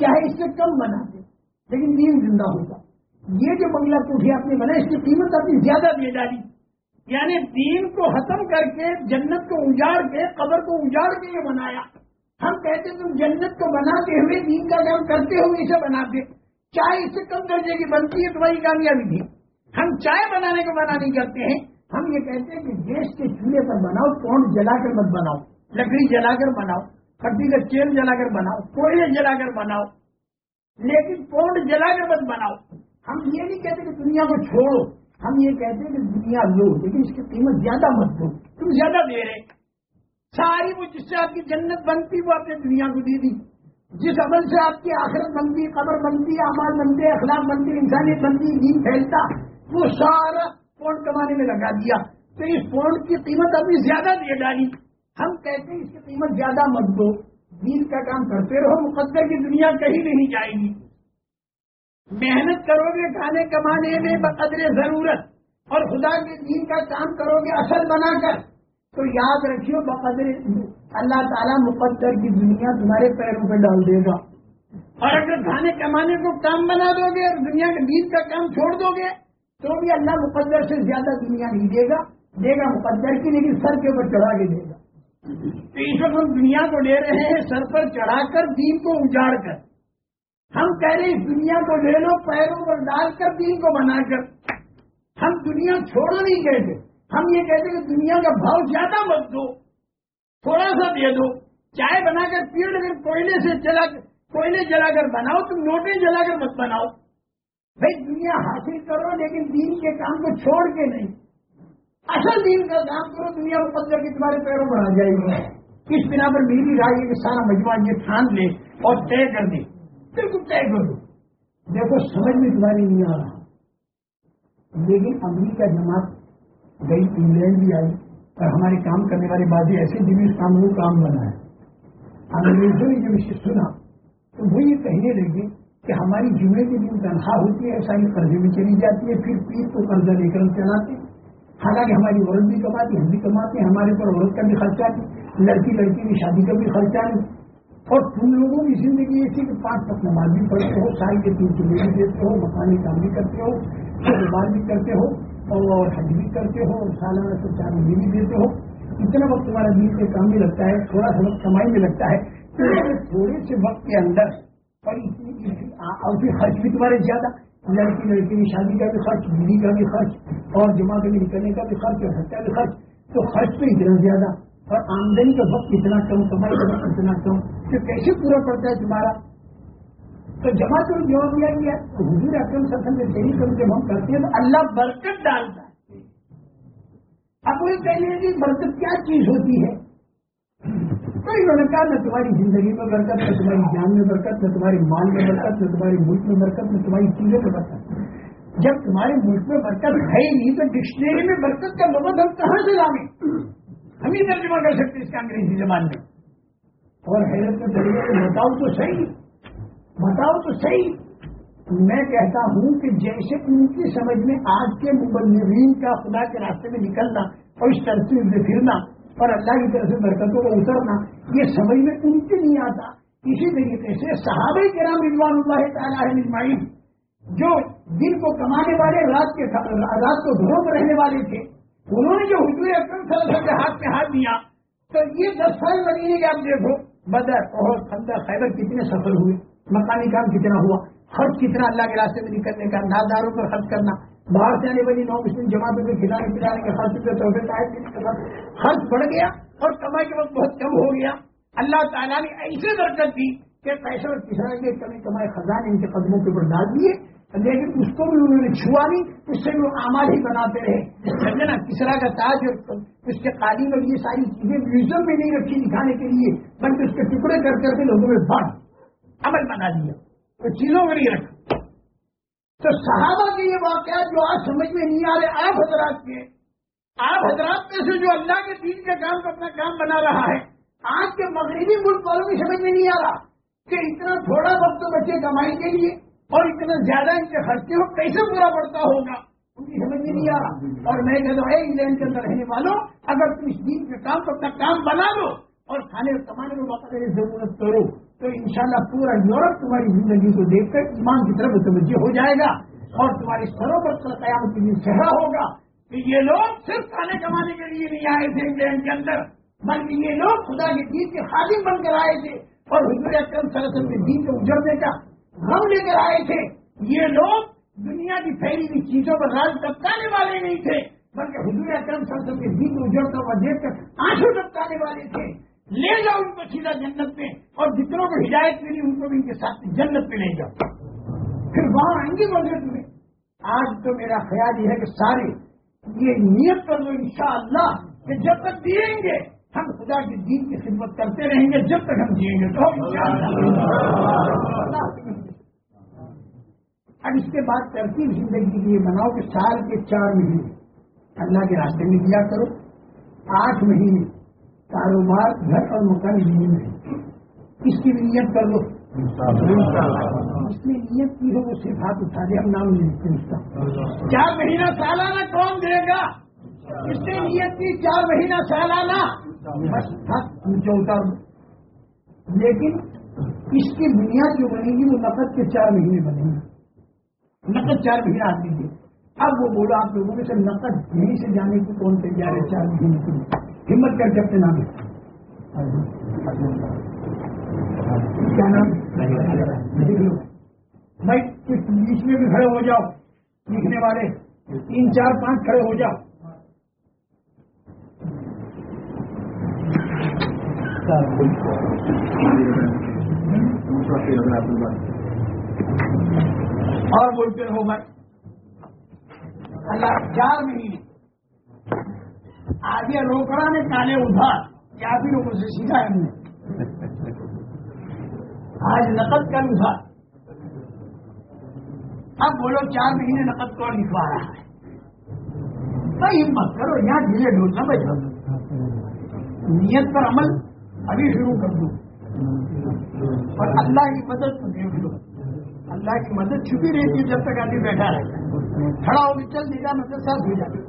چاہے اس سے کم بناتے لیکن دین زندہ ہوگا یہ جو بنگلہ کوٹھی آپ نے بنا اس کی قیمت آپ نے زیادہ دے ڈالی۔ یعنی دین کو ختم کر کے، جنت کو اجاڑ کے، قبر کو اجاڑ کے یہ بنایا۔ ہم کہتے ہیں تم جنت کو بناتے ہوئے، دین کا کام کرتے ہوئے اسے بناتے چائے اس سے کم درجے کی بنتی ہے تمہاری کامیابی تھی ہم چائے بنانے کو منع نہیں کرتے ہیں ہم یہ کہتے ہیں کہ گیس کے چولہے پر بناؤ، پونڈ جلا کر مت بناؤ، لکڑی جلا کر بناؤ کٹی کا تیل جلا کر بناؤ کوئلے جلا کر بناؤ، لیکن پونڈ جلا کر مت بناؤ۔ ہم یہ نہیں کہتے کہ دنیا کو چھوڑو، ہم یہ کہتے ہیں کہ دنیا لو، لیکن اس کی قیمت زیادہ مت دو۔ تم زیادہ دے رہے۔ ساری وہ جس سے آپ کی جنت بنتی، وہ آپ نے دنیا کو دے دی۔ جس عمل سے آپ کی آخرت بنتی، قبر بنتی، اعمال بنتے، اخلاق بنتی انسانیت بنتی، دین پھیلتا، وہ سارا پونڈ کمانے میں لگا دیا۔ تو اس پونڈ کی قیمت ابھی زیادہ دے ڈالی ہم کہتے ہیں اس کی قیمت زیادہ مت دو۔ دین کا کام کرتے رہو مقدر کی دنیا کہیں نہیں جائے گی۔ محنت کرو گے، کھانے کمانے میں بقدر ضرورت۔ اور خدا کے دین کا کام کرو گے اصل بنا کر۔ تو یاد رکھیو، بقدر اللہ تعالیٰ مقدر کی دنیا تمہارے پیروں پہ ڈال دے گا۔ اور اگر کھانے کمانے کو کام بنا دو گے اور دنیا کے دین کا کام چھوڑ دو گے تو بھی اللہ مقدر سے زیادہ دنیا نہیں دے گا دے گا مقدر کی، لیکن سر کے اوپر چڑھا کے دے گا۔ تو اس وقت ہم دنیا کو لے رہے ہیں، سر پر چڑھا کر، دین کو اجاڑ کر۔ ہم کہہ رہے اس دنیا کو لے لو، پیروں پر ڈال کر، دین کو بنا کر۔ ہم دنیا چھوڑو نہیں کہتے۔ ہم یہ کہتے کہ دنیا کا بھاؤ زیادہ مت دو، تھوڑا سا دے دو۔ چائے بنا کر پیڑ اگر کوئلے سے چلا کوئلے جلا کر بناؤ، تم نوٹیں جلا کر مت بناؤ۔ بھائی دنیا حاصل کرو لیکن دین کے کام کو چھوڑ کے نہیں۔ اصل دین کا کام کرو، دنیا کو پتھر کے تمہارے پیروں پر آ جائے گی کس بنا پر میری رائے ہے کہ سارا مجموعہ یہ ٹھان لے اور طے کر دے۔ بالکل طے کر دو دیکھو، سمجھ میں تمہاری نہیں آ رہا۔ لیکن امریکہ جماعت گئی، انگلینڈ بھی آئی اور ہمارے کام کرنے والے بازی ایسے بھی اس کام کو کام بنا ہے۔ انگریزوں نے جب اسے سنا تو وہ یہ کہنے لگے کہ ہماری جمعے کی دن تنخواہ ہوتی ہے ساری قرضے میں چلی جاتی ہے، پھر پیر کو قرضہ لے کر ہم چلاتے حالانکہ ہماری عورت بھی کماتی، ہم بھی کماتے ہیں، ہمارے پر عورت کا بھی خرچہ نہیں لڑکی لڑکی کی شادی کا بھی خرچہ نہیں اور تم لوگوں کی زندگی ایسی کہ پانچ تک نماز بھی پڑھتے ہو ساری کے تین چلے بھی دیتے ہو، مکانی کام بھی کرتے ہو کاروبار بھی کرتے ہو، اور حج بھی کرتے ہو سالانہ سے چار بھی دیتے ہو۔ اتنا وقت تمہارا دین کے کام بھی لگتا ہے، تھوڑا سا وقت کمائی میں لگتا ہے۔ تھوڑے سے وقت کے اندر اور اور پھر خرچ بھی تمہارے زیادہ لڑکی لڑکی کی شادی کا بھی خرچ بیوی کا بھی خرچ، اور جمع کے نکلنے کا بھی خرچ، اور کا بھی خرچ، تو خرچ تو اتنا زیادہ۔ اور آمدنی کا وقت اتنا کم، کمائی کا وقت اتنا کم، تو کیسے پورا پڑتا ہے تمہارا؟ تو جمع تو جواب دیا گیا۔ حضور اکرم سفر میں صحیح کم جب ہم کرتے ہیں تو اللہ برکت ڈالتا ہے۔ اب وہ کہنے کی برکت کیا چیز ہوتی ہے؟ کوئی انہوں نے کہا نہ تمہاری زندگی میں برکت، نہ تمہاری جان میں برکت، نہ تمہاری مال میں برکت، نہ تمہاری ملک میں برکت، نہ تمہاری چیزوں میں برکت۔ جب تمہارے ملک میں برکت ہے ہی نہیں، تو ڈکشنری میں برکت کا لفظ ہم کہاں سے لائیں؟ ہم ہی ترجمہ کر سکتے اس کا انگریزی زبان میں۔ اور حیرت میں چلے بتاؤ تو صحیح، بتاؤ تو صحیح۔ میں کہتا ہوں کہ جیسے ان کی سمجھ میں آج کے مبلغین کا خدا کے راستے میں نکلنا اور اس ترتیب سے پھرنا اور اللہ کی طرف سے برکتوں کو اترنا یہ سمجھ میں ان کے نہیں آتا۔ اسی طریقے سے صحابہ کے نام رضوان اللہ تعالیٰ ہے جو دن کو کمانے والے، رات کے رات کو گھروں رہنے والے تھے، انہوں نے جو حضور اکرم صلی اللہ علیہ وسلم کے ہاتھ میں ہاتھ دیا، تو یہ دس سال مہینے کے آپ دیکھو، بدر بہت خندہ خیبر کتنے سفر ہوئے مکانی کام کتنا ہوا، خرچ کتنا اللہ کے راستے میں نکلنے کا ناداروں پر خرچ کرنا، باہر سے آنے والی نو مسلم جماعتوں میں کھلانے پلانے کا خرچ خرچ بڑھ گیا۔ اور کمائی کے وقت بہت کم ہو گیا۔ اللہ تعالیٰ نے ایسے برکت دی کہ پیسے اور کسان کے کمی کمائے، خزانے ان کے قدموں کے اوپر ڈال دیے۔ لیکن اس کو بھی انہوں نے چھوا نہیں، اس سے بھی وہ آماد ہی بناتے رہے۔ سمجھے نا کسرا کا تاج اور اس کے قالین اور یہ ساری چیزیں میوزیم میں نہیں رکھی دکھانے کے لیے، بلکہ اس کے ٹکڑے کر کر کے لوگوں میں بڑھ عمل بنا دیا تو چیزوں میں نہیں رکھا۔ تو صحابہ کے یہ واقعات جو آج سمجھ میں نہیں آ رہے، آپ حضرات کے آپ حضرات میں سے جو اللہ کے دین کے کام کو اپنا کام بنا رہا ہے، آج کے مغربی ملک والوں کی سمجھ میں نہیں آ رہا کہ اتنا تھوڑا وقت بچے کمائی کے لیے اور اتنا زیادہ ان کے خرچے ہو کیسے پورا پڑتا ہوگا؟ ان کی سمجھ میں نہیں آ رہا۔ اور میں کہتا ہوں انگلینڈ کے اندر رہنے والوں، اگر تم اس دین کے کام کو اپنا کام بنا لو اور کھانے اور کمانے میں واپس ضرورت کرو، تو انشاءاللہ پورا یورپ تمہاری زندگی کو دیکھ کر ایمان کی طرف متوجہ ہو جائے گا اور تمہارے سروں پر قیام کے لیے چہرہ ہوگا۔ کہ یہ لوگ صرف کھانے کمانے کے لیے نہیں آئے تھے انگلینڈ کے اندر، بلکہ یہ لوگ خدا کے دین کے خادم بن کر آئے تھے اور حضور اکرم صلی اللہ علیہ وسلم کے دین کو اجڑنے کا غم لے کر آئے تھے۔ یہ لوگ دنیا کی پھیلی ہوئی چیزوں پر راج ٹپکانے والے نہیں تھے، بلکہ حضور اکرم صلی اللہ علیہ وسلم کے دین کو اجڑتا ہوا دیکھ کر آنسو ٹپکانے والے تھے۔ لے جاؤ ان کو سیدھا جنت میں اور جتنوں کو ہدایت ملی ان کو بھی ان کے ساتھ جنت پہ لے جاؤ۔ پھر وہاں آئیں گے مسجد میں۔ آج تو میرا خیال یہ ہے کہ سارے یہ نیت کر لو انشاءاللہ کہ جب تک دیئیں گے، ہم خدا کے دین کی خدمت کرتے رہیں گے، جب تک ہم جیئیں گے تو اب اس کے بعد ترتیب زندگی کے لیے بناؤ کہ سال کے چار مہینے اللہ کے راستے میں دیا کرو۔ آٹھ مہینے کاروبار، گھر اور مکان لینے میں۔ اس کی بھی نیت کر لو۔ اس نے نیت کی ہو، وہ صرف ہاتھ اٹھا دے ہم نام نہیں پوچھتا چار مہینہ سالانہ کون دے گا؟ اس نے نیت کی چار مہینہ سالانہ۔ بس اتار لیکن اس کی بنیاد جو بنے گی، وہ نقد کے چار مہینے بنے گی نقد چار مہینے آدمی کے اب وہ بولا آپ لوگوں میں سے نقد یہیں سے جانے کی کون تیار ہے؟ چار مہینے کے لیے۔ ہمت کر کے اپنے نام کیا نام؟ بھائی بیچ میں بھی کھڑے ہو جاؤ لکھنے والے تین چار پانچ کھڑے ہو جاؤ۔ اور بولتے رہو بھائی۔ اللہ چار مہینے آگے روکڑا نے کالے ادھار کیا بھی لوگوں سے سیکھا ہے۔ ہم نے آج نقد کل ادھار اب بولو چار مہینے نقد کون لکھوا رہا ہے۔ بھائی ہمت کرو، یہاں دھیرے ڈھولنا بھائی نیت پر عمل ابھی شروع کر دوں اور اللہ کی مدد دیکھ لو۔ اللہ کی مدد چھپی رہتی ہے جب تک آدمی بیٹھا رہتا ہے کھڑا ہو کے چل دیگا مدد ساتھ ہو جائے۔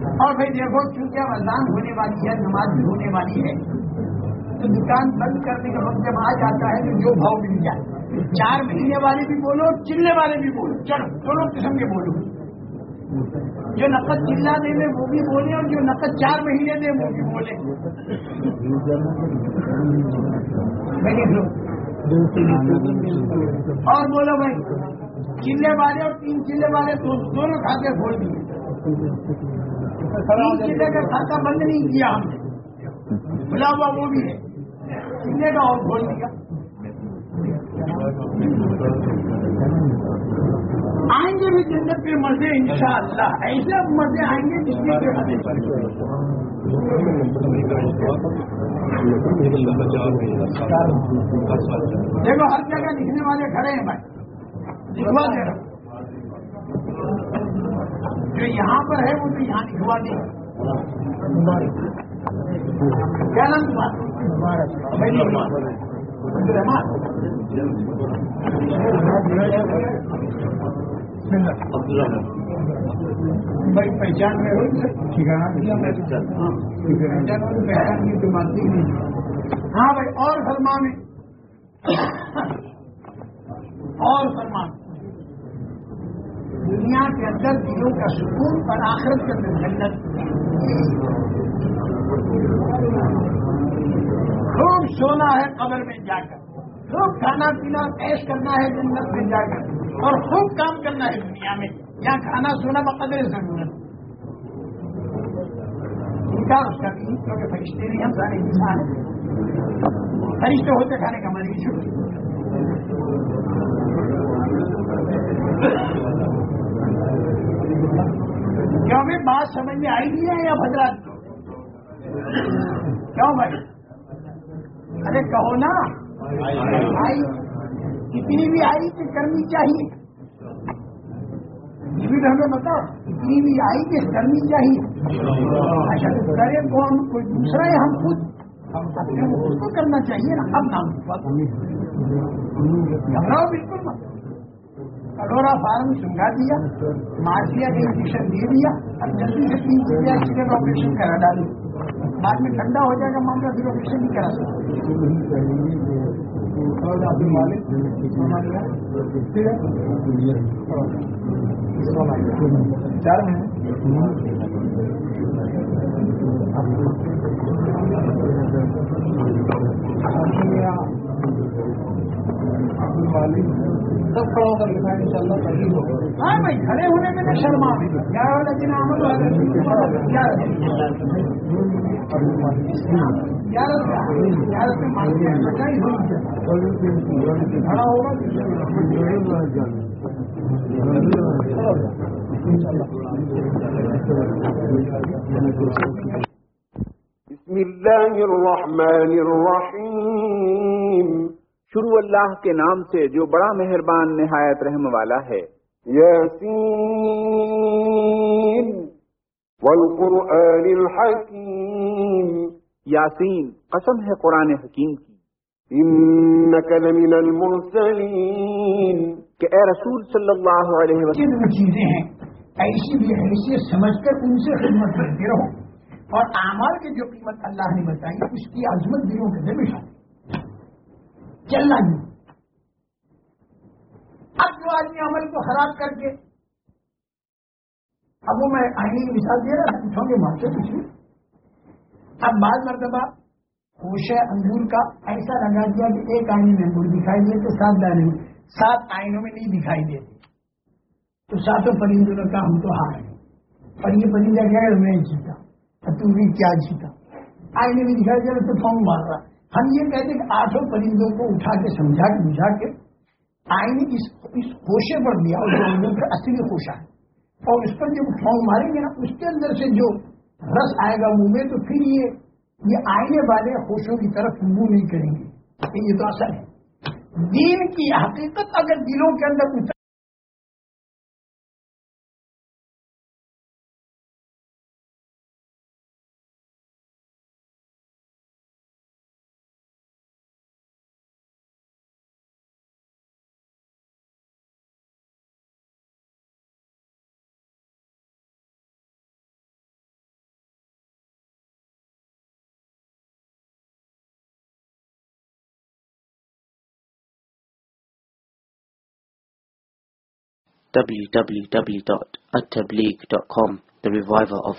اور بھائی دیکھو چونکہ اب اذان ہونے والی ہے، نماز بھی ہونے والی ہے، تو دکان بند کرنے کا وقت جب آ جاتا ہے تو جو بھاؤ مل جائے۔ چار مہینے والے بھی بولو، چلنے والے بھی بولو۔ چلو، دونوں قسم کے بولو۔ جو نقد چلا دے میں وہ بھی بولے اور جو نقد چار مہینے دے وہ بھی بولے۔ اور بولو بھائی چلے والے اور تین چلے والے دونوں کھاتے کھول دیے۔ کا کھاتا بند نہیں کیا ہم نے؟ بلا ہوا وہ بھی ہے۔ چلے کا اور کھول دیا؟ آئیں گے بھی جنت کے مزے ان شاء اللہ ایسے مزے آئیں گے جس کے مزے۔ دیکھو، ہر جگہ لکھنے والے کھڑے ہیں بھائی۔ لکھوا دے رہا جو یہاں پر ہے، وہ تو یہاں لکھوا دے کیا نام بھائی، پہچان میں ہو پہچان کی تو۔ مانتی نہیں ہاں بھائی، اور فرما میں اور فرما دنیا کے اندر دلوں کا سکون اور آخرت کے اندر جنت۔ خوب سونا ہے قبر میں جا کر۔ خوب کھانا پینا پیش کرنا ہے جنت میں جا کر۔ اور خوب کام کرنا ہے دنیا میں۔ یہاں کھانا سونا بقدر ضرورت اس کا بھی کیونکہ فرشتے ہم سارے انسان ہیں۔ فرشتے ہوتے کھانے کا من ہی کیوں میں بات سمجھ میں آئی نہیں ہے یا بھدرات کیوں بھائی ارے کہو نا آئی کتنی بھی آئی کہ کرنی چاہیے یہ بھی ہمیں بتاؤ کتنی بھی آئی کہ کرنی چاہیے اچھا تو کرے تو ہم کوئی دوسرا ہے ہم خود اپنے خود کو کرنا چاہیے نا اب نام گھبراؤ بالکل مت کٹورا فارم سنگا دیا مارچیا کا انجیکشن دے دیا، اب جلدی سے تین چیزیں ایکسیڈنٹ آپریشن کرا ڈالی۔ بعد میں ٹھنڈا ہو جائے گا معاملہ پھر آپریشن نہیں کرا سکتے۔ چار سب کھڑا ہو لکھا ان شاء اللہ تبھی ہوگا۔ ہاں بھائی، کھڑے ہونے میں نہ شرما گیارہ لیکن عمل کھڑا ہوگا۔ بسم الله الرحمن الرحيم شروع اللہ کے نام سے جو بڑا مہربان نہایت رحم والا ہے۔ ياسين والقرآن الحكيم یاسین قسم ہے قرآن حکیم کی۔ إنك لمن المرسلين کہ اے رسول صلی اللہ علیہ وسلم چیزیں ہیں۔ ایسی بھی حیثیت سمجھ کر ان سے خدمت کرتے رہو۔ اور اعمال کی جو قیمت اللہ نے بتائی اس کی عظمت دلوں کے بٹھا دی چلنا نہیں اب جو آدمی عمل کو خراب کر کے اب وہ میں آئینے کی مثال دے رہا تھا پوچھوں گے وہاں پوچھیے اب بعض مرتبہ خوش انگور کا ایسا لگا دیا کہ ایک آئینے میں انگور دکھائی دیتے سات دانے میں سات آئینوں میں نہیں دکھائی دیتے تو ساتوں پرندوں نے کہا ہم تو ہار گئے اور یہ پرندہ کیا میں جیتا۔ اور تم بھی کیا جیتا۔ آئینے میں دکھائی دے رہا تو فون مار رہا۔ ہم یہ کہتے کہ آٹھوں پرندوں کو اٹھا کے سمجھا کے بجھا کے آئینے اس اس خوشے پر دیا، اور پر اصلی خوشہ ہے۔ اور اس پر جب فون ماریں گے نا، اس کے اندر سے جو رس آئے گا منہ میں، تو پھر یہ یہ آئینے والے خوشوں کی طرف منہ نہیں کریں گے۔ یہ تو اصل ہے۔ دین کی حقیقت اگر دلوں کے اندر www.attableek.com The Reviver of